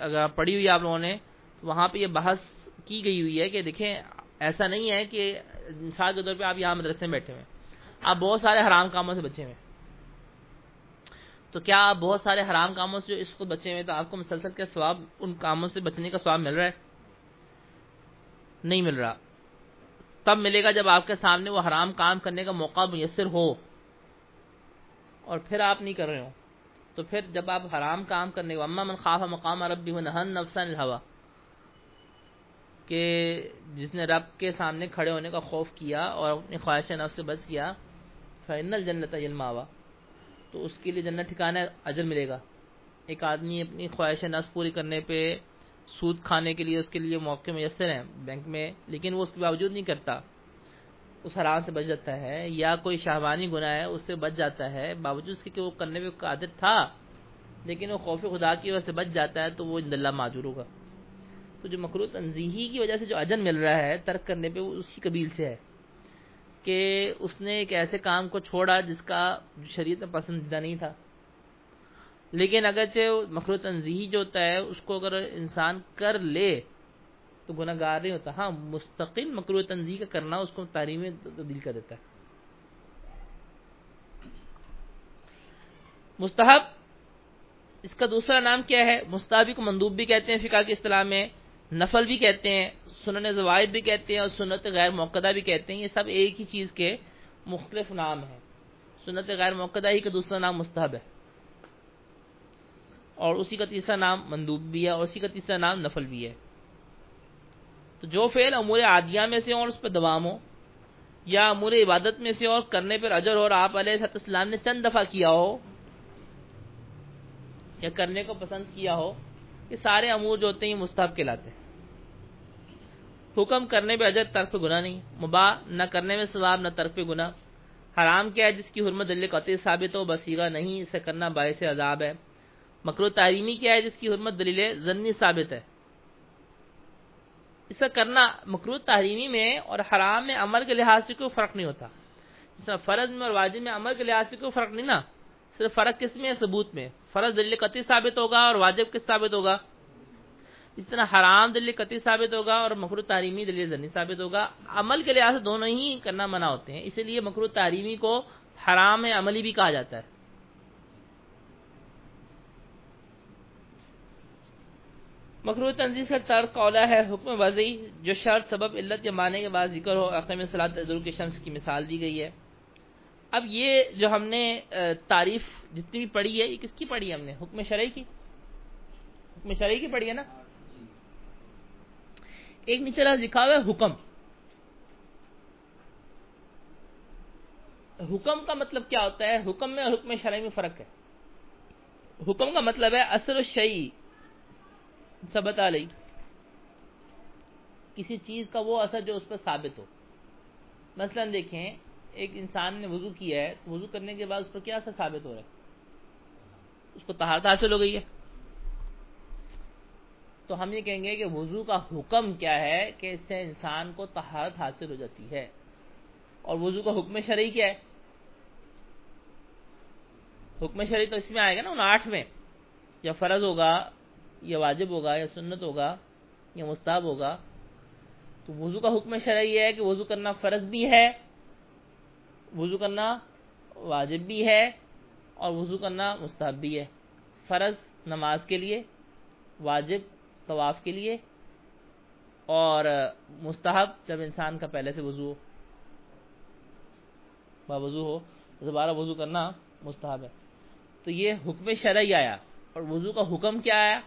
Speaker 1: اگر پڑھی ہوئی آپ لوگوں نے، تو وہاں پہ یہ بحث کی گئی ہوئی ہے کہ دیکھیں، ایسا نہیں ہے کہ مثال کے طور پہ آپ یہاں مدرسے میں بیٹھے ہوئے آپ بہت سارے حرام کاموں سے بچے ہوئے تو کیا آپ بہت سارے حرام کاموں سے جو اس کو بچے ہوئے تو آپ کو مسلسل کے سواب ان کاموں سے بچنے کا سواب مل رہا ہے؟ نہیں مل رہا۔ تب ملے گا جب آپ کے سامنے وہ حرام کام کرنے کا موقع میسر ہو۔ اور پھر آپ نہیں کر رہے ہو۔ تو پھر جب آپ حرام کام کرنے کو اما من خواہ مقام ربی نہن نفسن الحوا کہ جس نے رب کے سامنے کھڑے ہونے کا خوف کیا اور اپنی خواہش نفس سے بچ گیا فائنل جنت علماوا تو اس کے لیے جنت ٹھکانا اجر ملے گا۔ ایک آدمی اپنی خواہش نفس پوری کرنے پہ سود کھانے کے لیے اس کے لیے موقع میسر ہیں بینک میں، لیکن وہ اس کے باوجود نہیں کرتا۔ اس حرام سے بچ جاتا ہے، یا کوئی شاہبانی گناہ ہے، اس سے بچ جاتا ہے۔ باوجود اس کے کہ وہ کرنے میں قادر تھا، لیکن وہ خوف خدا کی وجہ سے بچ جاتا ہے، تو وہ اللہ معذور ہوگا۔ تو جو مکرو تنظیحی کی وجہ سے جو اجن مل رہا ہے، ترک کرنے پہ وہ اسی قبیل سے ہے کہ اس نے ایک ایسے کام کو چھوڑا جس کا شریعت میں پسندیدہ نہیں تھا۔ لیکن اگرچہ مکرو تنظیحی جو ہوتا ہے، اس کو اگر انسان کر لے تو گناہ گار نہیں ہوتا۔ ہاں مستقل مکرو تنظیح کا کرنا اس کو تعلیم تبدیل کر دیتا ہے۔ مستحب، اس کا دوسرا نام کیا ہے؟ مستحبی کو مندوب بھی کہتے ہیں فقہ کی اصطلاح میں۔ نفل بھی کہتے ہیں، سنن زوائد بھی کہتے ہیں اور سنت غیر موقع بھی کہتے ہیں، یہ سب ایک ہی چیز کے مختلف نام ہیں۔ سنت غیر موقع ہی کا دوسرا نام مستحب ہے۔ اور اسی کا تیسرا نام مندوب بھی ہے اور اسی کا تیسرا نام نفل بھی ہے۔ تو جو فعل امور عادیہ میں سے اور اس پہ دوام ہو یا امور عبادت میں سے اور کرنے پر اجر ہو اور آپ علیہ السلام نے چند دفعہ کیا ہو، یا کرنے کو پسند کیا ہو یہ سارے امور جو ہوتے ہیں یہ مستحب کہلاتے ہیں۔ حکم کرنے پہ اجر ترک پہ گناہ نہیں، مباح نہ کرنے میں ثواب، نہ ترک پہ گناہ۔ حرام کیا ہے جس کی حرمت دل قطع ثابت ہو بسیگا نہیں، اسے کرنا باعث عذاب ہے۔ مکرو تعلیمی کیا ہے جس کی حرمت دلیل ضنی ثابت ہے۔ اسے کرنا مکرو تحریمی میں اور حرام میں عمل کے لحاظ سے کوئی فرق نہیں ہوتا۔ جس طرح فرض میں اور واجب میں عمل کے لحاظ سے کوئی فرق نہیں نا۔ صرف فرق کس میں ہے؟ ثبوت میں۔ فرض دلیل قطعی ثابت ہوگا اور واجب کس ثابت ہوگا؟ اس طرح حرام دلیل قطعی ثابت ہوگا اور مکرو تعلیمی دلیل ضنی ثابت ہوگا۔ عمل کے لحاظ سے دونوں ہی کرنا منع ہوتے ہیں۔ اسی لیے مکرو تعلیمی کو حرام عملی بھی کہا جاتا ہے۔ مکرو تنظیم کا ترک قولا ہے، حکم وضعی جو شرط، سبب، علت یا معنی کے بعد ذکر ہو۔ عقم صلاح شمس کی مثال دی گئی ہے۔ اب یہ جو ہم نے تعریف جتنی بھی پڑھی ہے، یہ کس کی پڑھی ہے ہم نے؟ حکم شرعی کی؟ حکم شرعی کی پڑھی ہے نا؟ ایک نیچے لکھا ہوا ہے، حکم۔ حکم کا مطلب کیا ہوتا ہے؟ حکم میں اور حکم شرعی میں فرق ہے۔ حکم کا مطلب ہے اثر شعی۔ ثبت علی کسی چیز کا وہ اثر جو اس پر ثابت ہو۔ مثلا دیکھیں ایک انسان نے وضو کیا ہے، تو وضو کرنے کے بعد اس پر کیا اثر ثابت ہو رہا ہے؟ اس کو تہارت حاصل ہو گئی ہے۔ تو ہم یہ کہیں گے کہ وضو کا حکم کیا ہے کہ اس سے انسان کو تہارت حاصل ہو جاتی ہے۔ اور وضو کا حکم شرعی کیا ہے؟ حکم شرعی تو اس میں آئے گا نا ان آٹھ میں۔ یا فرض ہوگا، یا واجب ہوگا، یا سنت ہوگا، یا مستحب ہوگا۔ تو وضو کا حکم شرعی ہے کہ وضو کرنا فرض بھی ہے وضو کرنا واجب بھی ہے اور وضو کرنا مستحب بھی ہے۔ فرض نماز کے لیے، واجب طواف کے لیے اور مستحب جب انسان کا پہلے سے وضو ہو با وضو ہو، دوبارہ وضو کرنا مستحب ہے۔ تو یہ حکم شرعی آیا اور وضو کا حکم کیا آیا؟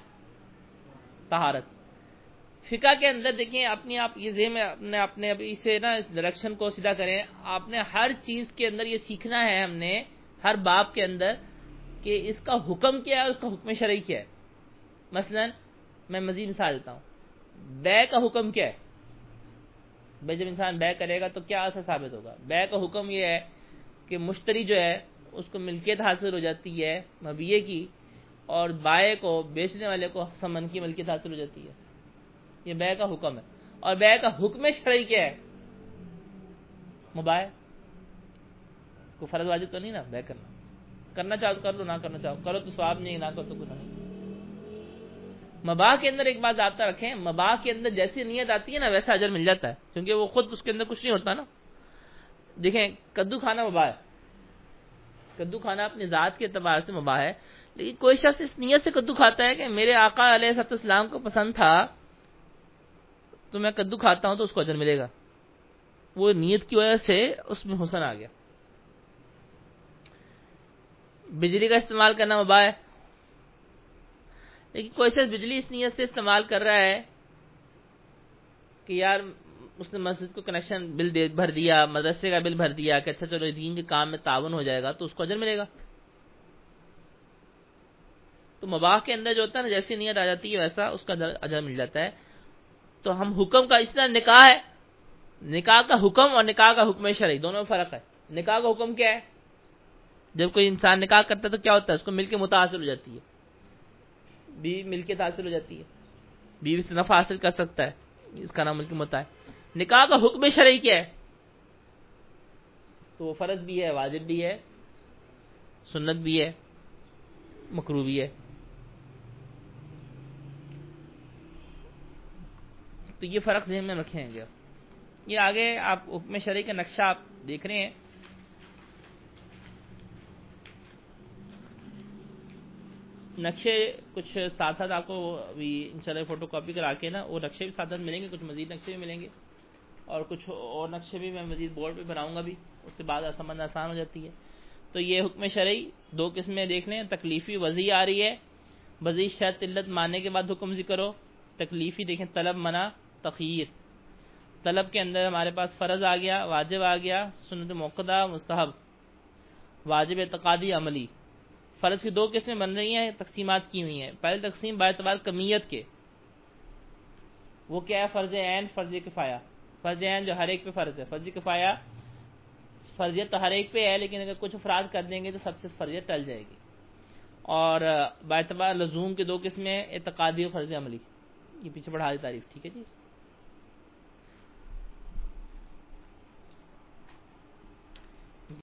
Speaker 1: طہارت۔ فقہ کے اندر دیکھیں، اپنی آپ یہ ذہن میں اپنے اپنے ابھی سے نا اس ڈائریکشن کو سیدھا کریں۔ آپ نے ہر چیز کے اندر یہ سیکھنا ہے ہم نے، ہر باپ کے اندر، کہ اس کا حکم کیا ہے اس کا حکم شرعی کیا ہے۔ مثلا، میں مزید مثال دیتا ہوں۔ بے کا حکم کیا ہے؟ بھائی جب انسان بے کرے گا تو کیا اثر ثابت ہوگا؟ بے کا حکم یہ ہے کہ مشتری جو ہے، اس کو ملکیت حاصل ہو جاتی ہے مبیے کی، اور بائے کو، بیچنے والے کو سمن کی ملکیت حاصل ہو جاتی ہے۔ یہ بے کا حکم ہے۔ اور بے کا حکم شرعی کیا ہے؟ مبائے کو فرض واجب تو نہیں نا؟ بے کرنا۔ کرنا چاہو تو کر لو، نہ کرنا چاہو۔ کرو تو سواب نہیں، نہ کرو تو گناہ نہیں۔ مباح کے اندر ایک بات آتا رکھیں، مباح کے اندر جیسی نیت آتی ہے نا، ویسا اجر مل جاتا ہے۔ کیونکہ وہ خود اس کے اندر کچھ نہیں ہوتا نا۔ دیکھیں، کدو کھانا مباح ہے۔ کدو کھانا اپنی ذات کے اعتبار سے مباح ہے۔ لیکن کوئی شخص اس نیت سے کدو کھاتا ہے کہ میرے آقا علیہ سط اسلام کو پسند تھا تو میں کدو کھاتا ہوں تو اس کو اجر ملے گا۔ وہ نیت کی وجہ سے اس میں حسن آ گیا۔ بجلی کا استعمال کرنا مباح ہے۔ لیکن کوئی شخص بجلی اس نیت سے استعمال کر رہا ہے کہ یار اس نے مسجد کو کنیکشن بل بھر دیا، مدرسے کا بل بھر دیا کہ اچھا چلو دین کے کام میں تعاون ہو جائے گا تو اس کو اجر ملے گا۔ تو مباح کے اندر جو ہوتا ہے نا، جیسی نیت آ جاتی ہے ویسا اس کا اجر مل جاتا ہے۔ تو ہم حکم کا اس طرح نکاح ہے۔ نکاح کا حکم اور نکاح کا حکم شرعی، دونوں میں فرق ہے۔ نکاح کا حکم کیا ہے؟ جب کوئی انسان نکاح کرتا ہے تو کیا ہوتا ہے؟ اس کو مل کے متاثر ہو جاتی ہے۔ بیوی ملکیت حاصل ہو جاتی ہے۔ بیوی سے نفع حاصل کر سکتا ہے۔ اس کا نام ملک متا ہے۔ نکاح کا حکم شرعی کیا ہے؟ تو وہ فرض بھی ہے، واجب بھی ہے، سنت بھی ہے مکرو بھی ہے۔ تو یہ فرق ذہن میں رکھیں گے۔ یہ آگے آپ حکم شرعی کا نقشہ آپ دیکھ رہے ہیں۔ نقشے کچھ ساتھ ساتھ آپ کو ابھی انشاءاللہ فوٹو کاپی کرا کے نا، وہ نقشے بھی ساتھ ساتھ ملیں گے، کچھ مزید نقشے بھی ملیں گے۔ اور کچھ اور نقشے بھی میں مزید بورڈ پہ بناؤں گا بھی، اس سے بعد سمجھنا آسان ہو جاتی ہے۔ تو یہ حکم شرعی دو قسمیں دیکھ لیں، تکلیفی وضعی آ رہی ہے۔ وضعی شرط علت ماننے کے بعد حکم ذکر ہو، تکلیفی دیکھیں، طلب منع۔ تخیر۔ طلب کے اندر ہمارے پاس فرض آ گیا، واجب آ گیا، سنت موقع مستحب۔ واجب اعتقادی عملی۔ فرض کی دو قسمیں بن رہی ہیں، تقسیمات کی ہوئی ہیں۔ پہلی تقسیم اعتبار کمیت کے۔ وہ کیا ہے؟ فرض عین، فرض کفایا فرض عین جو ہر ایک پہ فرض ہے۔ فرض کفایا فرضیت تو ہر ایک پہ ہے، لیکن اگر کچھ افراد کر دیں گے تو سب سے فرضیت ٹل جائے گی۔ اور اعتبار لزوم کے دو قسمیں، اعتقادی اور فرض عملی۔ یہ پیچھے بڑھا دی تعریف، ٹھیک ہے جی؟